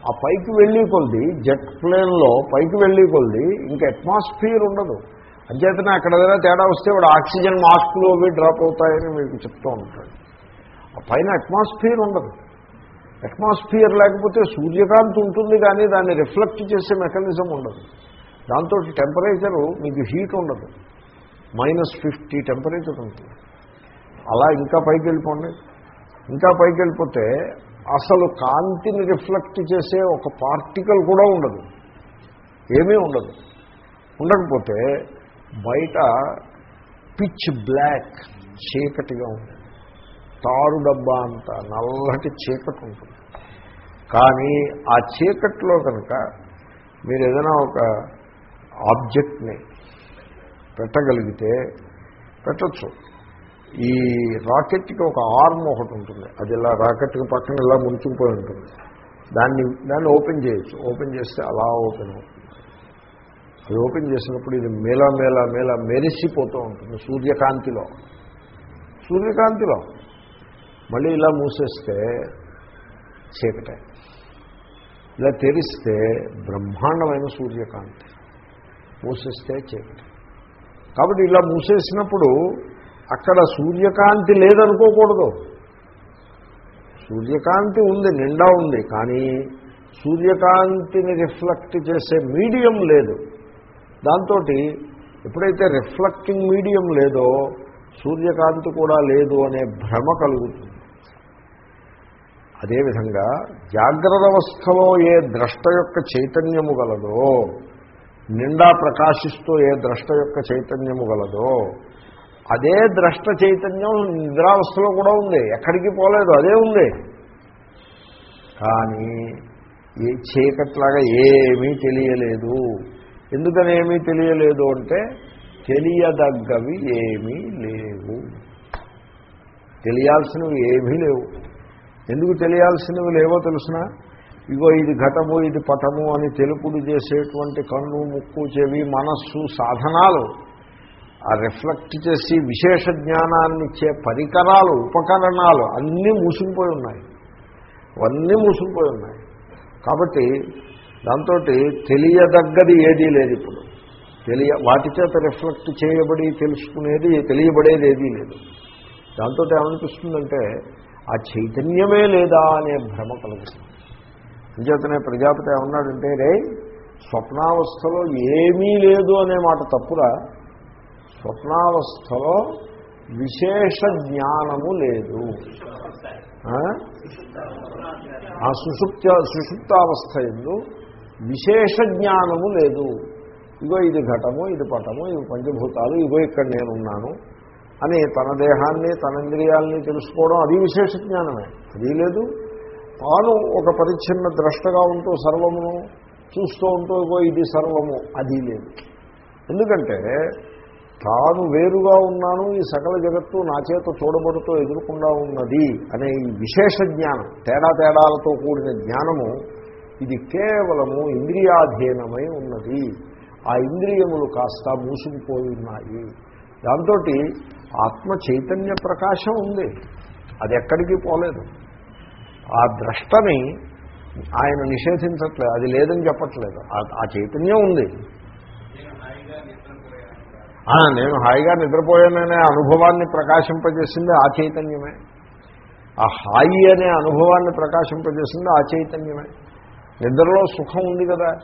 [SPEAKER 1] ఆ పైకి వెళ్ళి కొద్ది జెట్ ప్లేన్లో పైకి వెళ్ళి కొలిది ఇంకా అట్మాస్ఫియర్ ఉండదు. అంచేతనే అక్కడ ఏదైనా తేడా వస్తే వాడు ఆక్సిజన్ మాస్కులు అవి డ్రాప్ అవుతాయని మీకు చెప్తూ ఉంటాడు. పైన అట్మాస్ఫియర్ ఉండదు. అట్మాస్ఫియర్ లేకపోతే సూర్యకాంతి ఉంటుంది కానీ దాన్ని రిఫ్లెక్ట్ చేసే మెకానిజం ఉండదు. దాంతో టెంపరేచరు మీకు హీట్ ఉండదు. మైనస్ ఫిఫ్టీ టెంపరేచర్ ఉంటుంది. అలా ఇంకా పైకి వెళ్ళిపోండి. ఇంకా పైకి వెళ్ళిపోతే అసలు కాంతిని రిఫ్లెక్ట్ చేసే ఒక పార్టికల్ కూడా ఉండదు. ఏమీ ఉండదు. ఉండకపోతే బయట పిచ్ బ్లాక్ చీకటిగా ఉంటుంది. తారు డబ్బా అంత నల్లటి చీకటి ఉంటుంది. కానీ ఆ చీకట్లో కనుక మీరు ఏదైనా ఒక ఆబ్జెక్ట్ని పెట్టగలిగితే పెట్టచ్చు. ఈ రాకెట్కి ఒక ఆర్మ్ ఒకటి ఉంటుంది. అది ఇలా రాకెట్కి పక్కన ఇలా ముంచుకుపోయి ఉంటుంది. దాన్ని దాన్ని ఓపెన్ చేయొచ్చు. ఓపెన్ చేస్తే అలా ఓపెన్ అవుతుంది. అది ఓపెన్ చేసినప్పుడు ఇది మేళ మేళ మేళ మెరిసిపోతూ ఉంటుంది సూర్యకాంతిలో. సూర్యకాంతిలో. మళ్ళీ ఇలా మూసేస్తే చీకటే. ఇలా తెరిస్తే బ్రహ్మాండమైన సూర్యకాంతి. మూసేస్తే చీకటి. కాబట్టి ఇలా మూసేసినప్పుడు అక్కడ సూర్యకాంతి లేదనుకోకూడదు. సూర్యకాంతి ఉంది నిండా ఉంది కానీ సూర్యకాంతిని రిఫ్లెక్ట్ చేసే మీడియం లేదు. దాంతో ఎప్పుడైతే రిఫ్లెక్టింగ్ మీడియం లేదో సూర్యకాంతి కూడా లేదు అనే భ్రమ కలుగుతుంది. అదేవిధంగా జాగ్రత్త అవస్థలో ఏ ద్రష్ట యొక్క చైతన్యము గలదో నిండా ప్రకాశిస్తూ ఏ ద్రష్ట యొక్క చైతన్యము గలదో అదే ద్రష్ట చైతన్యం నిద్రావస్థలో కూడా ఉంది. ఎక్కడికి పోలేదు అదే ఉంది. కానీ ఏ చీకట్లాగా ఏమీ తెలియలేదు. ఎందుకని ఏమీ తెలియలేదు అంటే తెలియదగ్గవి ఏమీ లేవు. తెలియాల్సినవి ఏమీ లేవు. ఎందుకు తెలియాల్సినవి లేవో తెలుసిన? ఇగో ఇది ఘటము ఇది పటము అని తెలుపుడు చేసేటువంటి కన్ను ముక్కు చెవి మనస్సు సాధనాలు ఆ రిఫ్లెక్ట్ చేసి విశేష జ్ఞానాన్ని ఇచ్చే పరికరాలు ఉపకరణాలు అన్నీ మూసుకుపోయి ఉన్నాయి. అవన్నీ మూసుకుపోయి ఉన్నాయి. కాబట్టి దాంతో తెలియదగ్గది ఏదీ లేదు ఇప్పుడు. తెలియ వాటి చేత రిఫ్లెక్ట్ చేయబడి తెలుసుకునేది తెలియబడేది ఏదీ లేదు. దాంతో ఏమనిపిస్తుందంటే ఆ చైతన్యమే లేదా అనే భ్రమ కలుగుతుంది. అంచేతనే ప్రజాపతి ఏమన్నాడంటే రే స్వప్నావస్థలో ఏమీ లేదు అనే మాట తప్పురా. స్వప్నావస్థలో విశేష జ్ఞానము లేదు. ఆ? సుషుప్త సుషుప్తావస్థ ఎందు విశేష జ్ఞానము లేదు. ఇగో ఇది ఘటము ఇది పటము ఇవి పంచభూతాలు ఇగో ఇక్కడ నేనున్నాను అని తన దేహాన్ని తన ఇంద్రియాలని తెలుసుకోవడం అది విశేష జ్ఞానమే అది లేదు. తాను ఒక పరిచ్ఛిన్న ద్రష్టగా ఉంటూ సర్వమును చూస్తూ ఉంటూ ఇగో ఇది సర్వము అది లేదు. ఎందుకంటే తాను వేరుగా ఉన్నాను ఈ సకల జగత్తు నా చేత చూడబడుతూ ఎదుర్కొండా ఉన్నది అనే ఈ విశేష జ్ఞానం తేడా తేడాలతో కూడిన జ్ఞానము ఇది కేవలము ఇంద్రియాధీనమై ఉన్నది. ఆ ఇంద్రియములు కాస్త మూసుకుపోయి ఉన్నాయి దాంతో ఆత్మ చైతన్య ప్రకాశం ఉంది. అది ఎక్కడికి పోలేదు. ఆ ద్రష్టని ఆయన నిషేధించట్లేదు. అది లేదని చెప్పట్లేదు. ఆ- చైతన్యం ఉంది. నేను హాయిగా నిద్రపోయాననే అనుభవాన్ని ప్రకాశింపజేసింది ఆ చైతన్యమే. ఆ హాయి అనే అనుభవాన్ని ప్రకాశింపజేసింది ఆ చైతన్యమే. నిద్రలో సుఖం ఉంది కదా.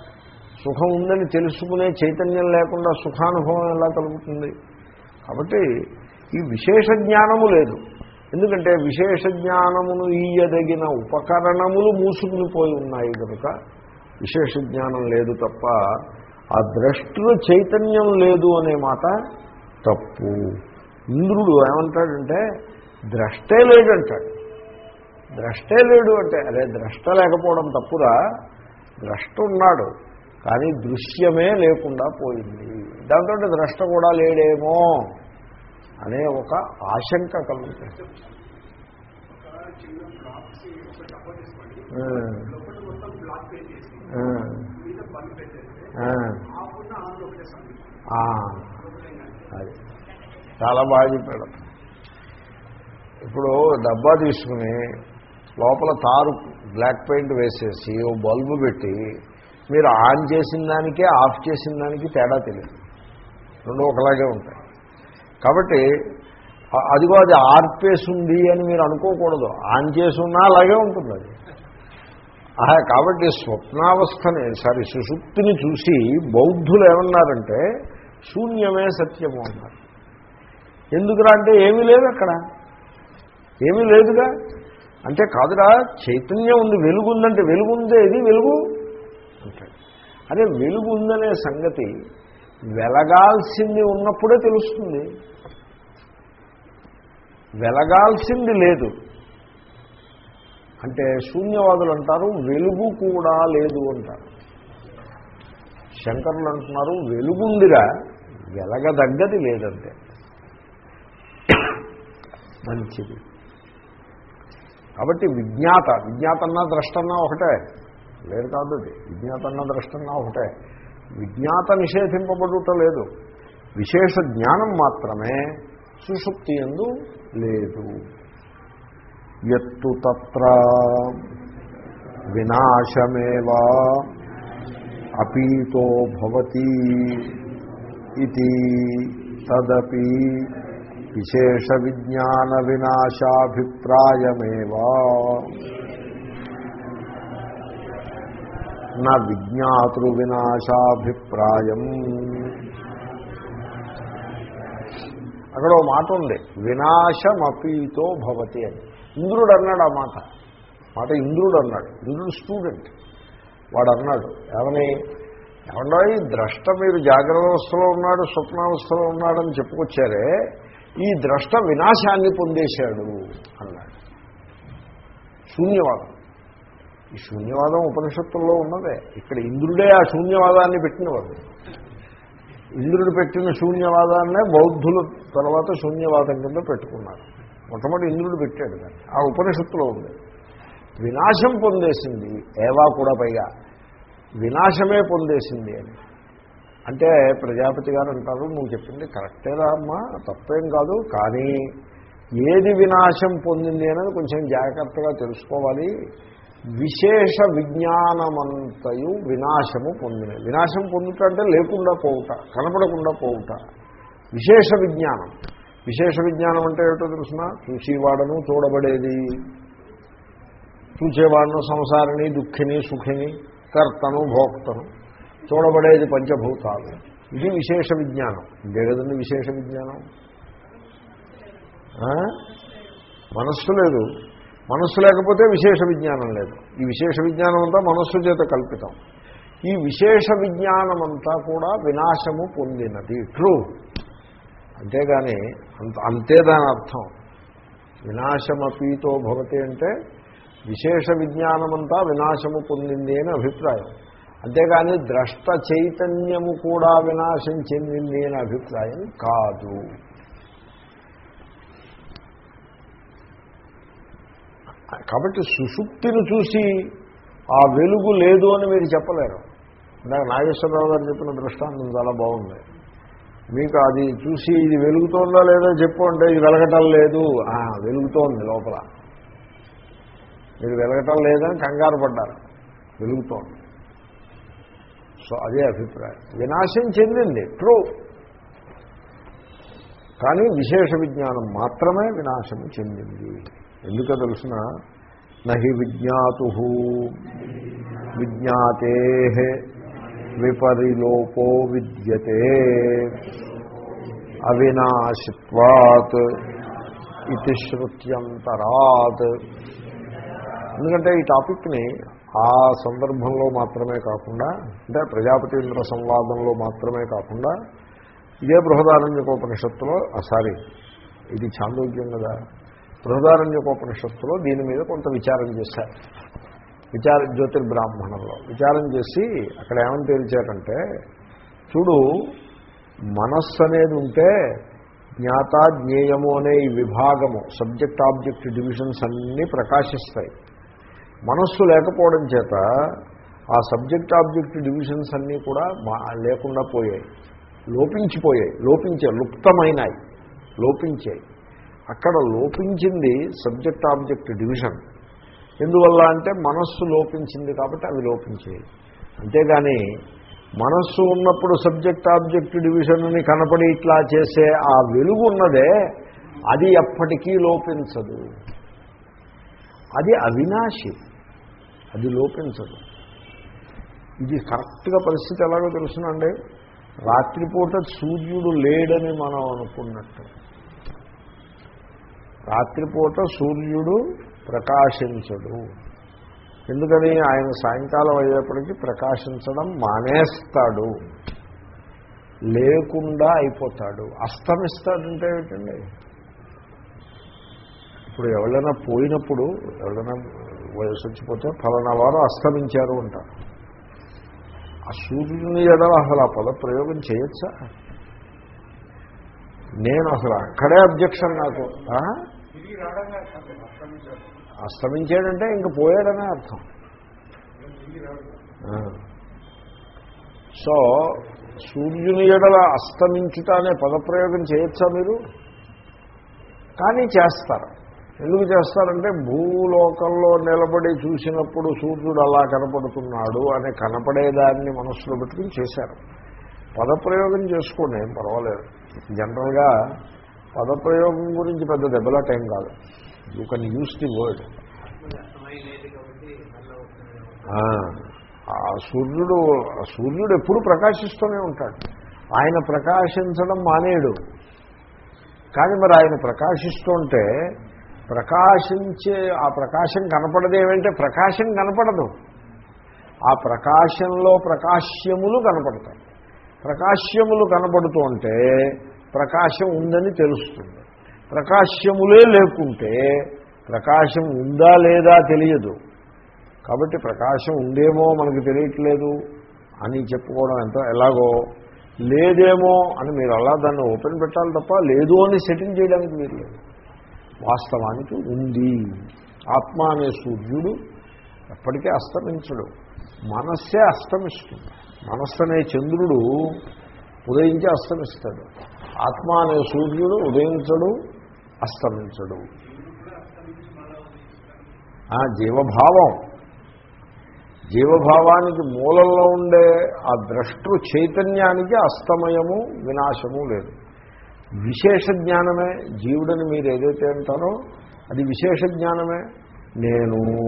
[SPEAKER 1] సుఖం ఉందని తెలుసుకునే చైతన్యం లేకుండా సుఖానుభవం ఎలా కలుగుతుంది? కాబట్టి ఈ విశేష జ్ఞానము లేదు. ఎందుకంటే విశేష జ్ఞానమును ఈయదగిన ఉపకరణములు మూసుకుని పోయి ఉన్నాయి కనుక విశేష జ్ఞానం లేదు తప్ప ఆ ద్రష్టుల చైతన్యం లేదు అనే మాట తప్పు. ఇంద్రుడు ఏమంటాడంటే ద్రష్టే లేదంటాడు. ద్రష్టే లేడు అంటే అదే ద్రష్ట లేకపోవడం తప్పురా? ద్రష్ట ఉన్నాడు కానీ దృశ్యమే లేకుండా పోయింది. దాంతో ద్రష్ట కూడా లేడేమో అనే ఒక ఆశంక కలుగుతుంది. అది. చాలా బాగా చెప్పాడు. ఇప్పుడు డబ్బా తీసుకుని లోపల తారు బ్లాక్ పెయింట్ వేసేసి ఓ బల్బు పెట్టి మీరు ఆన్ చేసిన దానికే ఆఫ్ చేసిన దానికి తేడా తెలియదు. రెండు ఒకలాగే ఉంటాయి. కాబట్టి అదిగో అది ఆర్పేసింది అని మీరు అనుకోకూడదు. ఆన్ చేసున్నా అలాగే ఉంటుంది అది. కాబట్టి స్వప్నావస్థని సారీ సుషుప్తిని చూసి బౌద్ధులు ఏమన్నారంటే శూన్యమే సత్యము అన్నారు. ఎందుకురా అంటే ఏమీ లేదు అక్కడ. ఏమీ లేదుగా. అంటే కాదురా చైతన్యం ఉంది వెలుగు ఉందంటే వెలుగు ఉందే వెలుగు? అంటాడు. అదే వెలుగు ఉందనే సంగతి వెలగాల్సింది ఉన్నప్పుడే తెలుస్తుంది. వెలగాల్సింది లేదు. అంటే శూన్యవాదులు అంటారు వెలుగు కూడా లేదు అంటారు. శంకరులు అంటున్నారు వెలుగుందిరా వెలగదగ్గది లేదంటే. మంచిది. కాబట్టి విజ్ఞాత విజ్ఞాతన్నా ద్రష్టన్నా ఒకటే. వేరు కాదు అది. విజ్ఞాతన్నా ద్రష్టన్నా ఒకటే. విజ్ఞాత నిషేధింపబడుట లేదు. విశేష జ్ఞానం మాత్రమే సుషుప్తి ఎందు లేదు. ఎత్తు తత్ర వినాశమేవా అపీతో భవతి ఇది తదపి విశేష విజ్ఞాన వినాశాభిప్రాయమేవా నా విజ్ఞాతృ వినాశాభిప్రాయం అక్కడ ఓ మాట ఉంది. వినాశమపీతో భవతి అని. ఇంద్రుడు అన్నాడు ఆ మాట. మాట ఇంద్రుడు అన్నాడు ఇంద్రుడు స్టూడెంట్. వాడు అన్నాడు ఏమని? ఏమన్నా ఈ ద్రష్ట మీరు జాగ్రత్త అవస్థలో ఉన్నాడు స్వప్నావస్థలో ఉన్నాడని చెప్పుకొచ్చారే. ఈ ద్రష్ట వినాశాన్ని పొందేశాడు అన్నాడు. శూన్యవాదం. ఈ శూన్యవాదం ఉపనిషత్తుల్లో ఉన్నదే. ఇక్కడ ఇంద్రుడే ఆ శూన్యవాదాన్ని పెట్టినవాడు. ఇంద్రుడు పెట్టిన శూన్యవాదాన్నే బౌద్ధుల తర్వాత శూన్యవాదం కింద పెట్టుకున్నారు. మొట్టమొదటి ఇంద్రుడు పెట్టాడు దాన్ని. ఆ ఉపనిషత్తులో ఉంది. వినాశం పొందేసింది ఏవా కూడా పైగా. వినాశమే పొందేసింది అని. అంటే ప్రజాపతి గారు అంటారు నువ్వు చెప్పింది కరెక్టేరా అమ్మా తప్పేం కాదు కానీ ఏది వినాశం పొందింది అనేది కొంచెం జాగ్రత్తగా తెలుసుకోవాలి. విశేష విజ్ఞానమంతయు వినాశము పొందిన వినాశం పొందుట అంటే లేకుండా పోవుట కనపడకుండా పోవుట. విశేష విజ్ఞానం. విశేష విజ్ఞానం అంటే ఏమిటో తెలుసిన? చూసేవాడను చూడబడేది. చూసేవాడును సంసారిని దుఃఖిని సుఖిని కర్తను భోక్తను. చూడబడేది పంచభూతాలు. ఇది విశేష విజ్ఞానం. ఇంకే కదండి విశేష విజ్ఞానం? మనస్సు లేదు. మనస్సు లేకపోతే విశేష విజ్ఞానం లేదు. ఈ విశేష విజ్ఞానం అంతా మనస్సు చేత కల్పితం. ఈ విశేష విజ్ఞానం అంతా కూడా వినాశము పొందినది. ట్రూ అంతేగాని అంత అంతే దాని అర్థం. వినాశమపీతో భవతి అంటే విశేష విజ్ఞానమంతా వినాశము పొందింది అని అభిప్రాయం. అంతేగాని ద్రష్ట చైతన్యము కూడా వినాశం చెందింది అని అభిప్రాయం కాదు. కాబట్టి సుషుప్తిని చూసి ఆ వెలుగు లేదు అని మీరు చెప్పలేరు. ఇందాక నాగేశ్వరరావు గారు చెప్పిన దృష్టాంతం చాలా బాగుంది. మీకు అది చూసి ఇది వెలుగుతోందా లేదో చెప్పు అంటే ఇది వెలగటం లేదు. వెలుగుతోంది లోపల. మీరు వెలగటం లేదని కంగారు పడ్డారు. వెలుగుతోంది. సో అదే అభిప్రాయం. వినాశం చెందింది. ట్రూ కానీ విశేష విజ్ఞానం మాత్రమే వినాశము చెందింది. ఎందుకో తెలిసిన? నహి విజ్ఞాతు. విజ్ఞాతే విపరిలోపో విద్యతే. అవినాశిత్వాత్ ఇది శృత్యంతరాత్. ఎందుకంటే ఈ టాపిక్ని ఆ సందర్భంలో మాత్రమే కాకుండా అంటే ప్రజాపతి ఇంద్ర సంవాదంలో మాత్రమే కాకుండా ఇదే బృహదారణ్యకోపనిషత్తులో సారీ ఇది చాందోగ్యం కదా బృహదారణ్యకోపనిషత్తులో దీని మీద కొంత విచారం చేశారు విచార జ్యోతిర్బ్రాహ్మణంలో విచారం చేసి అక్కడ ఏమని తేల్చారంటే చూడు మనస్సు అనేది ఉంటే జ్ఞాత జ్ఞేయము అనే ఈ విభాగము సబ్జెక్ట్ ఆబ్జెక్ట్ డివిజన్స్ అన్నీ ప్రకాశిస్తాయి. మనస్సు లేకపోవడం చేత ఆ సబ్జెక్ట్ ఆబ్జెక్ట్ డివిజన్స్ అన్నీ కూడా మా- లేకుండా పోయాయి. లోపించిపోయాయి. లోపించే లుప్తమైనాయి. లోపించాయి. అక్కడ లోపించింది సబ్జెక్ట్ ఆబ్జెక్ట్ డివిజన్. ఎందువల్ల అంటే మనస్సు లోపించింది కాబట్టి అవి లోపించాయి. అంతేగాని మనస్సు ఉన్నప్పుడు సబ్జెక్ట్ ఆబ్జెక్ట్ డివిజన్ని కనపడి ఇట్లా చేసే ఆ వెలుగు ఉన్నదే అది ఎప్పటికీ లోపించదు. అది అవినాశి. అది లోపించదు. ఇది కరెక్ట్గా పరిస్థితి ఎలాగో తెలుసునండి. రాత్రిపూట సూర్యుడు లేడని మనం అనుకున్నట్టు. రాత్రిపూట సూర్యుడు ప్రకాశించడు. ఎందుకని? ఆయన సాయంకాలం అయ్యేప్పటికీ ప్రకాశించడం మానేస్తాడు. లేకుండా అయిపోతాడు. అస్తమిస్తాడంటే ఏమిటండి? ఇప్పుడు ఎవరైనా పోయినప్పుడు ఎవరైనా వయసు వచ్చిపోతే ఫలానా వారు అస్తమించారు అంటారు. ఆ సూర్యుని ఎడల అసలు ఆ పద ప్రయోగం చేయొచ్చా? నేను అసలు అక్కడే అబ్జెక్షన్ నాకు అస్తమించాడంటే ఇంక పోయాడనే అర్థం. సో సూర్యుని ఎడల అస్తమించుట అనే పదప్రయోగం చేయొచ్చా మీరు? కానీ చేస్తారు. ఎందుకు చేస్తారంటే భూలోకంలో నిలబడి చూసినప్పుడు సూర్యుడు అలా కనపడుతున్నాడు అని కనపడేదాన్ని మనస్సులో పెట్టుకుని చేశారు. పదప్రయోగం చేసుకోండి ఏం పర్వాలేదు. జనరల్గా పదప్రయోగం గురించి పెద్ద దెబ్బలాట ఏం కాదు. You can use the word ఆ సూర్యుడు సూర్యుడు ఎప్పుడు ప్రకాశిస్తూనే ఉంటాడు. ఆయన ప్రకాశించడం మానేడు. కానీ మరి ఆయన ప్రకాశిస్తుంటే ప్రకాశించే ఆ ప్రకాశం కనపడదేమంటే ప్రకాశం కనపడదు. ఆ ప్రకాశంలో ప్రకాశ్యములు కనపడతాయి. ప్రకాశ్యములు కనపడుతూ ఉంటే ప్రకాశం ఉందని తెలుస్తుంది. ప్రకాశ్యములే లేకుంటే ప్రకాశం ఉందా లేదా తెలియదు. కాబట్టి ప్రకాశం ఉందేమో మనకు తెలియట్లేదు అని చెప్పుకోవడం ఎంత ఎలాగో లేదేమో అని మీరు అలా దాన్ని ఓపెన్ పెట్టాలి తప్ప లేదు అని సెటిల్ చేయడానికి మీరు లేదు. వాస్తవానికి ఉంది. ఆత్మ అనే సూర్యుడు ఎప్పటికీ అస్తమించడు. మనస్సే అస్తమిస్తుంది. మనస్సు అనే చంద్రుడు ఉదయించి అస్తమిస్తాడు. ఆత్మ అనే సూర్యుడు ఉదయించడు అస్తమించడు. ఆ జీవభావం. జీవభావానికి మూలంలో ఉండే ఆ ద్రష్టృ చైతన్యానికి అస్తమయము వినాశము లేదు. విశేష జ్ఞానమే జీవుడని మీరు ఏదైతే అంటారో అది విశేష జ్ఞానమే. నేను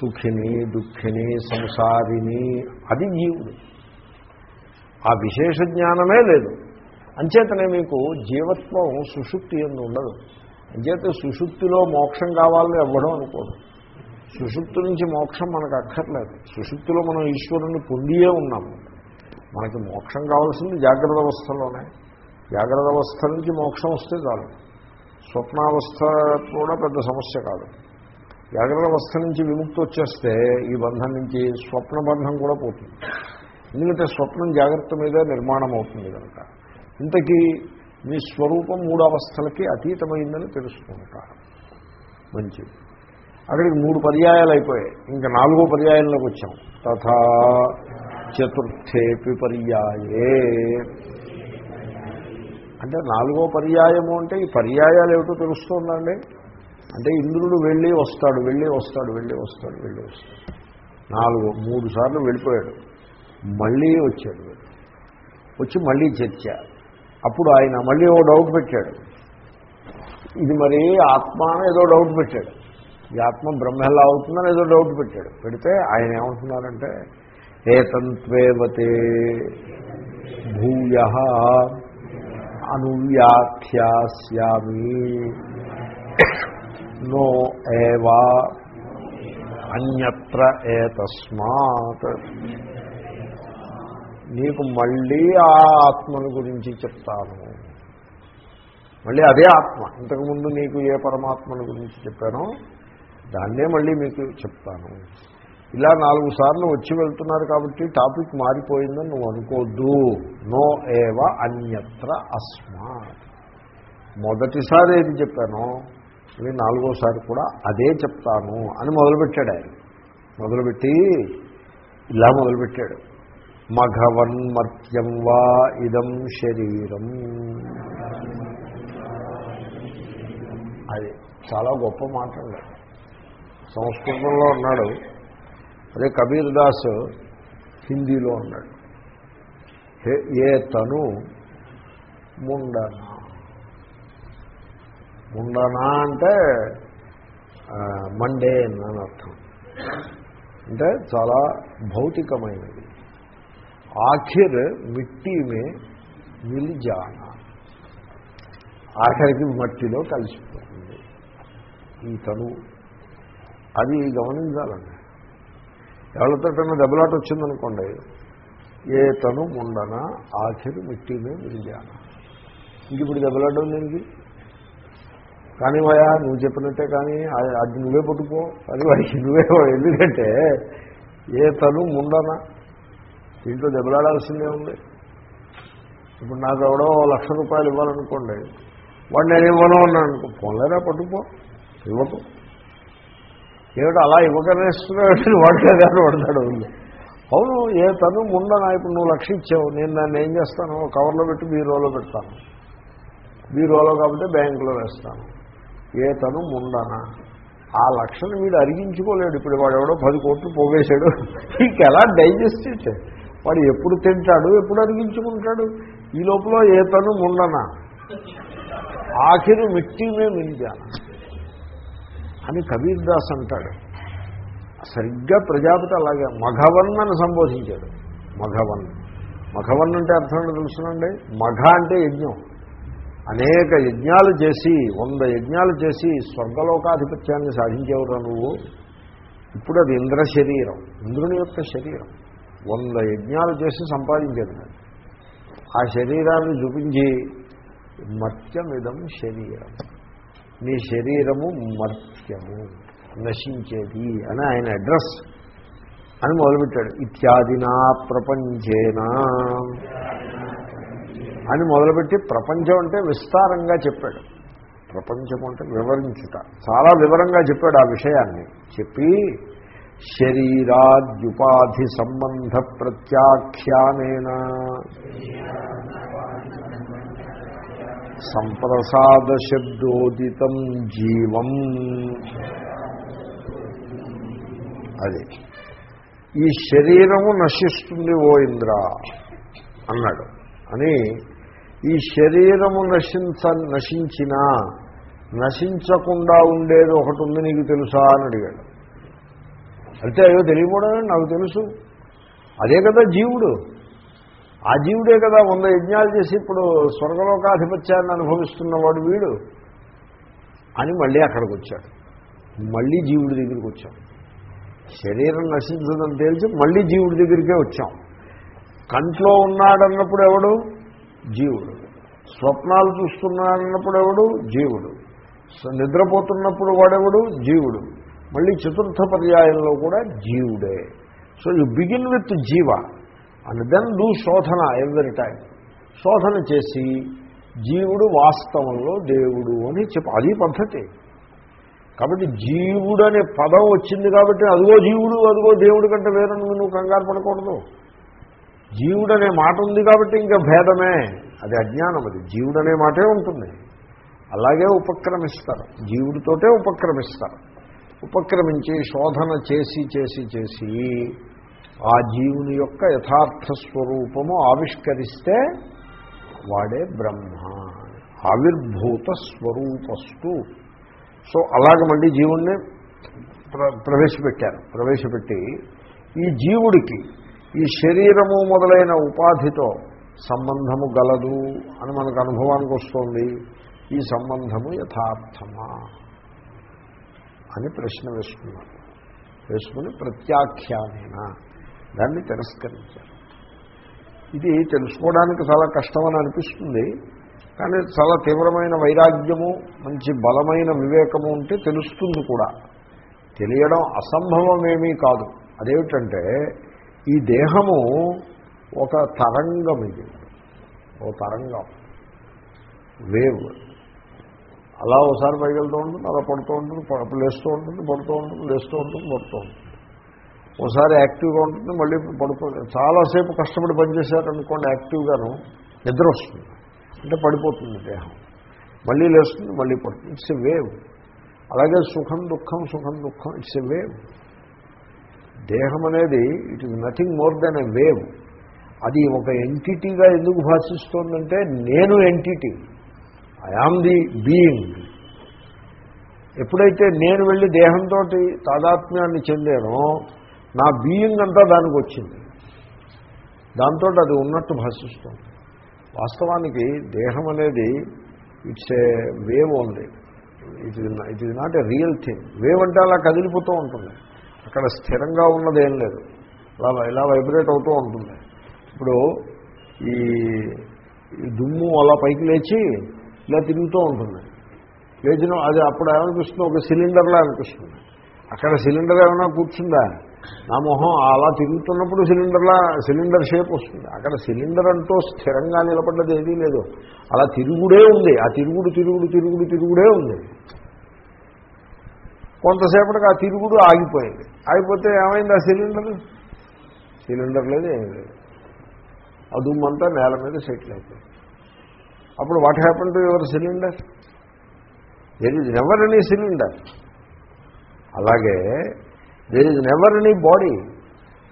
[SPEAKER 1] సుఖిని దుఃఖిని సంసారిని అది జీవుడు. ఆ విశేష జ్ఞానమే లేదు. అంచేతనే మీకు జీవత్వం సుషుప్తి ఎందు ఉండదు. అంచేత సుషుప్తిలో మోక్షం కావాలని ఎవ్వడం అనుకోదు సుషుప్తి నుంచి మోక్షం మనకు అక్కర్లేదు. సుషుప్తిలో మనం ఈశ్వరుని పొందియే ఉన్నాము. మనకి మోక్షం కావాల్సింది జాగ్రత్త అవస్థలోనే. జాగ్రత్త అవస్థ నుంచి మోక్షం వస్తే చాలు. స్వప్నావస్థ కూడా పెద్ద సమస్య కాదు. జాగ్రత్త అవస్థ నుంచి విముక్తి వచ్చేస్తే ఈ బంధం నుంచి స్వప్న బంధం కూడా పోతుంది. ఎందుకంటే స్వప్నం జాగ్రత్త మీద నిర్మాణం అవుతుంది కనుక. ఇంతకీ మీ స్వరూపం మూడు అవస్థలకి అతీతమైందని తెలుసుకుంటారు. మంచిది. అక్కడికి మూడు పర్యాయాలు అయిపోయాయి. ఇంకా నాలుగో పర్యాయంలోకి వచ్చాం. తథా చతుర్థేపి పర్యాయే. అంటే నాలుగో పర్యాయము అంటే ఈ పర్యాయాలు ఏమిటో తెలుస్తుందండి? అంటే ఇంద్రుడు వెళ్ళి వస్తాడు వెళ్ళి వస్తాడు వెళ్ళి వస్తాడు వెళ్ళి వస్తాడు. నాలుగు మూడు సార్లు వెళ్ళిపోయాడు. మళ్ళీ వచ్చాడు వచ్చి మళ్ళీ చర్చ. అప్పుడు ఆయన మళ్ళీ ఓ డౌట్ పెట్టాడు. ఇది మరి ఆత్మ అని ఏదో డౌట్ పెట్టాడు. ఈ ఆత్మ బ్రహ్మ ఎలా అవుతుందని ఏదో డౌట్ పెట్టాడు. పెడితే ఆయన ఏమంటున్నారంటే ఏతంత్వేవతే భూయ అనువ్యాఖ్యాస్యామి. నో ఏవా అన్యత్ర ఏతస్మాత్. నీకు మళ్ళీ ఆ ఆత్మను గురించి చెప్తాను. మళ్ళీ అదే ఆత్మ. ఇంతకుముందు నీకు ఏ పరమాత్మను గురించి చెప్పానో దాన్నే మళ్ళీ మీకు చెప్తాను. ఇలా నాలుగు సార్లు వచ్చి వెళ్తున్నారు కాబట్టి టాపిక్ మారిపోయిందని నువ్వు అనుకోద్దు. నో ఏవ అన్యత్ర అస్మాత్. మొదటిసారి ఏది చెప్పానో మళ్ళీ నాలుగోసారి కూడా అదే చెప్తాను అని మొదలుపెట్టాడు ఆయన. మొదలుపెట్టి ఇలా మొదలుపెట్టాడు. మఘవన్మర్త్యం వా ఇదం శరీరం. అది చాలా గొప్ప మాట సంస్కృతంలో ఉన్నాడు. అదే కబీర్ దాస్ హిందీలో ఉన్నాడు ఏ తను ముండనా? ముండనా అంటే మండే అని అర్థం. అంటే చాలా భౌతికమైనది. ఆఖిర్ మిట్టిమే నిలిజాన నిలిజానా. ఆఖరికి మట్టిలో కలిసిపోతుంది ఈ తను. అది గమనించాలండి. ఎవరితో దెబ్బలాట వచ్చిందనుకోండి ఏ తను ముండన ఆఖరి మిట్టిమే విరిజాన ఇంక ఇప్పుడు దెబ్బలాడడం దీనికి? కానీ వయా నువ్వు చెప్పినట్టే కానీ అది నువ్వే పట్టుకో అది వాడికి నువ్వే ఎందుకంటే ఏ తను ముండన దీంట్లో దెబ్బలాడాల్సిందే ఉంది. ఇప్పుడు నాకు ఎవడో లక్ష రూపాయలు ఇవ్వాలనుకోండి వాడు నేను ఇవ్వను అన్నాను అనుకో పొందరా పట్టుకో ఇవ్వకు. ఏమిటి అలా ఇవ్వకనేస్తున్నాడు వాడు కదా పడతాడు అవును ఏ తను ముండనా ఇప్పుడు నువ్వు లక్ష ఇచ్చావు నేను దాన్ని ఏం చేస్తాను? కవర్లో పెట్టి బీరోలో పెడతాను. బీరోలో కాబట్టి బ్యాంకులో వేస్తాను. ఏ తను ముండనా ఆ లక్షను వీడు అరిగించుకోలేడు. ఇప్పుడు వాడు ఎవడో పది కోట్లు పోగేశాడు. ఎలా డైజెస్ట్ వాడు ఎప్పుడు తింటాడు ఎప్పుడు అరిగించుకుంటాడు? ఈ లోపల ఏ తను ముండనా ఆఖరి మిట్టి మేము మింజానా అని కబీర్ దాస్ అంటాడు. సరిగ్గా ప్రజాపతి అలాగే మఘవన్ అని సంబోధించాడు. మఘవన్. మఘవన్ అంటే అర్థం ఏంటో తెలుసునండి? మఘ అంటే యజ్ఞం. అనేక యజ్ఞాలు చేసి వంద యజ్ఞాలు చేసి స్వర్గలోకాధిపత్యాన్ని సాధించేవరా నువ్వు? ఇప్పుడు అది ఇంద్ర శరీరం. ఇంద్రుని యొక్క శరీరం. వంద యజ్ఞాలు చేసి సంపాదించేది ఆ శరీరాన్ని చూపించి మర్త్యమిదం శరీరం. నీ శరీరము నిత్యము నశించేది అని ఆయన అడ్రస్ అని మొదలుపెట్టాడు. ఇత్యాదినా ప్రపంచేనా అని మొదలుపెట్టి ప్రపంచం అంటే విస్తారంగా చెప్పాడు. ప్రపంచం అంటే వివరించుట. చాలా వివరంగా చెప్పాడు ఆ విషయాన్ని. చెప్పి శరీరాద్యుపాధి సంబంధ ప్రత్యాఖ్యానేన. సంప్రసాద శబ్దోదితం జీవం. అది. ఈ శరీరము నశిస్తుంది ఓ ఇంద్ర అన్నాడు. అని ఈ శరీరము నశించ నశించినా నశించకుండా ఉండేది ఒకటి ఉంది నీకు తెలుసా అని అడిగాడు. అంటే అయ్యో తెలియకూడదు నాకు తెలుసు. అదే కదా జీవుడు. ఆ జీవుడే కదా వంద యజ్ఞాలు చేసి ఇప్పుడు స్వర్గలోకాధిపత్యాన్ని అనుభవిస్తున్నవాడు వీడు అని మళ్ళీ అక్కడికి వచ్చాడు మళ్ళీ జీవుడి దగ్గరికి వచ్చాం. శరీరం నశించదని తేల్చి మళ్ళీ జీవుడి దగ్గరికే వచ్చాం. కంట్లో ఉన్నాడన్నప్పుడు ఎవడు? జీవుడు. స్వప్నాలు చూస్తున్నాడన్నప్పుడు ఎవడు? జీవుడు. నిద్రపోతున్నప్పుడు వాడెవడు? జీవుడు. మళ్ళీ చతుర్థ పర్యాయంలో కూడా జీవుడే. సో యు బిగిన్ విత్ జీవ. అండ్ దెన్ డూ శోధన ఎవ్రీ టైం శోధన చేసి జీవుడు వాస్తవంలో దేవుడు అని చెప్ప అది పద్ధతి. కాబట్టి జీవుడు అనే పదం వచ్చింది కాబట్టి అదిగో జీవుడు అదిగో దేవుడు కంటే వేరే నువ్వు కంగారు పడకూడదు. జీవుడు అనే మాట ఉంది కాబట్టి ఇంకా భేదమే. అది అజ్ఞానం అది. జీవుడు అనే మాటే ఉంటుంది. అలాగే ఉపక్రమిస్తారు. జీవుడితోటే ఉపక్రమిస్తారు. ఉపక్రమించి శోధన చేసి చేసి చేసి ఆ జీవుని యొక్క యథార్థ స్వరూపము ఆవిష్కరిస్తే వాడే బ్రహ్మ. ఆవిర్భూత స్వరూపస్తు. సో అలాగ మళ్ళీ జీవుణ్ణి ప్ర ప్రవేశపెట్టారు. ప్రవేశపెట్టి ఈ జీవుడికి ఈ శరీరము మొదలైన ఉపాధితో సంబంధము గలదు అని మనకు అనుభవానికి వస్తుంది. ఈ సంబంధము యథార్థమా అని ప్రశ్న వేసుకున్నారు. వేసుకుని ప్రత్యాఖ్యానేనా? దాన్ని తిరస్కరించారు. ఇది తెలుసుకోవడానికి చాలా కష్టమని అనిపిస్తుంది కానీ చాలా తీవ్రమైన వైరాగ్యము మంచి బలమైన వివేకము ఉంటే తెలుస్తుంది కూడా. తెలియడం అసంభవమేమీ కాదు. అదేమిటంటే ఈ దేహము ఒక తరంగం ఇది. ఓ తరంగం. వేవ్. అలా ఒకసారి పైకి వెళ్తూ ఉంటుంది అలా పడుతూ ఉంటుంది లేస్తూ ఉంటుంది పడుతూ ఉంటుంది లేస్తూ ఉంటుంది పడుతూ ఉంటుంది. ఒకసారి యాక్టివ్గా ఉంటుంది మళ్ళీ పడుతుంది చాలాసేపు కష్టపడి పనిచేశారనుకోండి యాక్టివ్గాను నిద్ర వస్తుంది. అంటే పడిపోతుంది దేహం. మళ్ళీ లేస్తుంది మళ్ళీ పడుతుంది. ఇట్స్ ఎ వేవ్ అలాగే సుఖం దుఃఖం సుఖం దుఃఖం ఇట్స్ ఎ వేవ్ దేహం అనేది it is nothing more than a wave అది ఒక ఎంటిటీగా ఎందుకు భాషిస్తోందంటే నేను entity I am the being ఎప్పుడైతే నేను వెళ్ళి దేహంతో తాదాత్మ్యాన్ని చెందానో నా బీయింగ్ అంతా దానికి వచ్చింది దాంతో అది ఉన్నట్టు భాషిస్తుంది. వాస్తవానికి దేహం అనేది it's a wave only. It is it is not a real thing wave అంటే అలా కదిలిపోతూ ఉంటుంది. అక్కడ స్థిరంగా ఉన్నది ఏం లేదు. అలా ఇలా వైబ్రేట్ అవుతూ ఉంటుంది. ఇప్పుడు ఈ ఈ దుమ్ము అలా పైకి లేచి ఇలా తిరుగుతూ ఉంటుంది. లేచిన అది అప్పుడు ఏమనిపిస్తుంది? ఒక సిలిండర్లా అనిపిస్తుంది. అక్కడ సిలిండర్ ఏమైనా కూర్చుందా? నా మొహం అలా తిరుగుతున్నప్పుడు సిలిండర్లా సిలిండర్ షేప్ వస్తుంది. అక్కడ సిలిండర్ అంటూ స్థిరంగా నిలబడ్డది ఏదీ లేదు. అలా తిరుగుడే ఉంది. ఆ తిరుగుడు తిరుగుడు తిరుగుడు తిరుగుడే ఉంది. కొంతసేపటికి ఆ తిరుగుడు ఆగిపోయింది. ఆగిపోతే ఏమైంది ఆ సిలిండర్? సిలిండర్ లేదు ఏం లేదు. ఆ దుమ్మంతా నేల మీద సెటిల్ అయిపోయింది. అప్పుడు what happen to your cylinder there is never any cylinder అలాగే there is never any body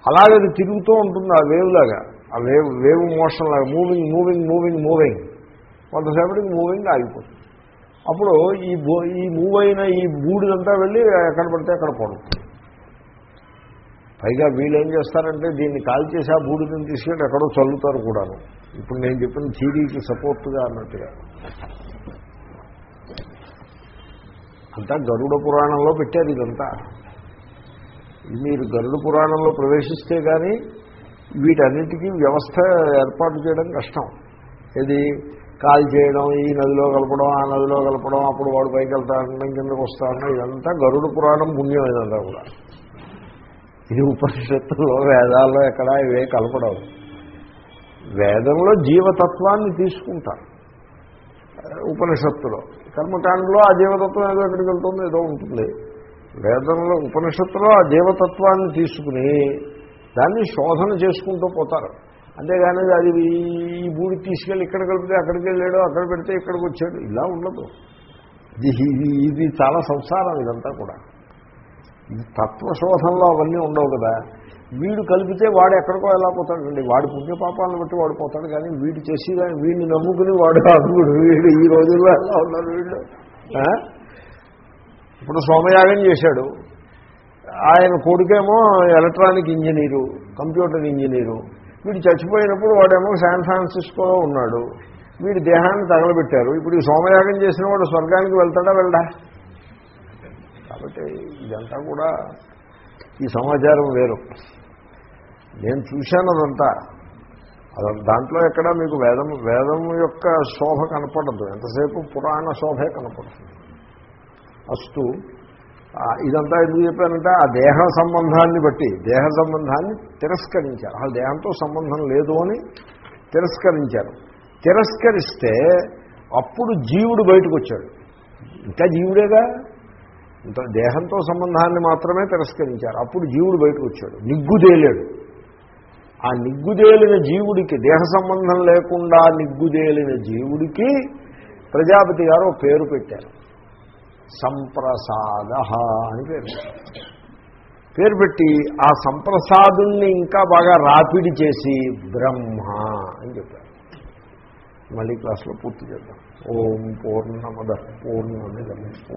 [SPEAKER 1] అలాగే అది తిరుగుతూ ఉంటుంది ఆ వేవ్ లాగా. ఆ వేవ్ వేవ్ మోషన్ లాగా. మూవింగ్ మూవింగ్ మూవింగ్ మూవింగ్ కొంతసేపటికి మూవింగ్ ఆగిపోతుంది. అప్పుడు ఈ ఈ మూవ్ అయిన ఈ బూడిదంతా వెళ్ళి ఎక్కడ పడితే అక్కడ పడుతుంది పైగా వీళ్ళు ఏం చేస్తారంటే దీన్ని కాల్ చేసి ఆ బూడిదని తీసుకెళ్ళి ఎక్కడో చల్లుతారు కూడాను. ఇప్పుడు నేను చెప్పిన థీరీకి సపోర్ట్గా అన్నట్టుగా. అంతా గరుడ పురాణంలో పెట్టారు ఇదంతా. మీరు గరుడు పురాణంలో ప్రవేశిస్తే కానీ వీటన్నిటికీ వ్యవస్థ ఏర్పాటు చేయడం కష్టం. ఇది కాల్ చేయడం ఈ నదిలో కలపడం ఆ నదిలో కలపడం అప్పుడు వాడు పైకి వెళ్తాడడం కిందకు వస్తాడడం ఇదంతా గరుడు పురాణం పుణ్యం ఇదంతా కూడా. ఇది ఉపనిషత్తుల్లో వేదాల్లో ఎక్కడ ఇవే కలపడం వేదంలో జీవతత్వాన్ని తీసుకుంటారు ఉపనిషత్తులో. కర్మకాండలో ఆ జీవతత్వం ఏదో ఎక్కడికి వెళ్తుందో ఏదో ఉంటుంది. వేదంలో ఉపనిషత్తులో ఆ దేవతత్వాన్ని తీసుకుని దాన్ని శోధన చేసుకుంటూ పోతారు. అంతేగాని అది ఈ బూడి తీసుకెళ్ళి ఇక్కడ కలిపితే అక్కడికి వెళ్ళాడు అక్కడ పెడితే ఇక్కడికి వచ్చాడు. ఇలా ఉండదు. ఇది ఇది చాలా సంసారం ఇదంతా కూడా. ఇది తత్వశోధనలో అవన్నీ ఉండవు కదా. వీడు కలిపితే వాడు ఎక్కడికో ఎలా పోతాడండి? వాడి పుణ్యపాపాలను బట్టి వాడు పోతాడు కానీ వీడు చేసి వీడిని నమ్ముకుని వాడు అడుగుడు వీడు ఈ రోజుల్లో ఎలా ఉన్నారు వీళ్ళు? ఇప్పుడు సోమయాగం చేశాడు. ఆయన కొడుకేమో ఎలక్ట్రానిక్ ఇంజనీరు కంప్యూటర్ ఇంజనీరు. వీడు చచ్చిపోయినప్పుడు వాడేమో శాన్ ఫ్రాన్సిస్కోలో ఉన్నాడు. వీడి దేహాన్ని తగలబెట్టారు. ఇప్పుడు ఈ సోమయాగం చేసిన వాడు స్వర్గానికి వెళ్తాడా వెళ్ళడా? కాబట్టి ఇదంతా కూడా ఈ సమాచారం వేరు. నేను చూశాను అదంతా. అదంతా దాంట్లో ఎక్కడ మీకు వేదం వేదం యొక్క శోభ కనపడదు. ఎంతసేపు పురాణ శోభే కనపడుతుంది. అస్తు. ఇదంతా ఎందుకు చెప్పానంటే ఆ దేహ సంబంధాన్ని బట్టి దేహ సంబంధాన్ని తిరస్కరించారు. అసలు దేహంతో సంబంధం లేదు అని తిరస్కరించారు. తిరస్కరిస్తే అప్పుడు జీవుడు బయటకు వచ్చాడు ఇంకా జీవుడేగా? ఇంత దేహంతో సంబంధాన్ని మాత్రమే తిరస్కరించారు. అప్పుడు జీవుడు బయటకు వచ్చాడు నిగ్గుదేలాడు. ఆ నిగ్గుదేలిన జీవుడికి దేహ సంబంధం లేకుండా నిగ్గుదేలిన జీవుడికి ప్రజాపతి గారు ఒక పేరు పెట్టారు. సంప్రసాద అని పేరు. పేరు పెట్టి ఆ సంప్రసాదుణ్ణి ఇంకా బాగా రాపిడి చేసి బ్రహ్మ అని చెప్పారు. మళ్ళీ క్లాస్లో పూర్తి చేద్దాం. ఓం పూర్ణమద పూర్ణమిదం.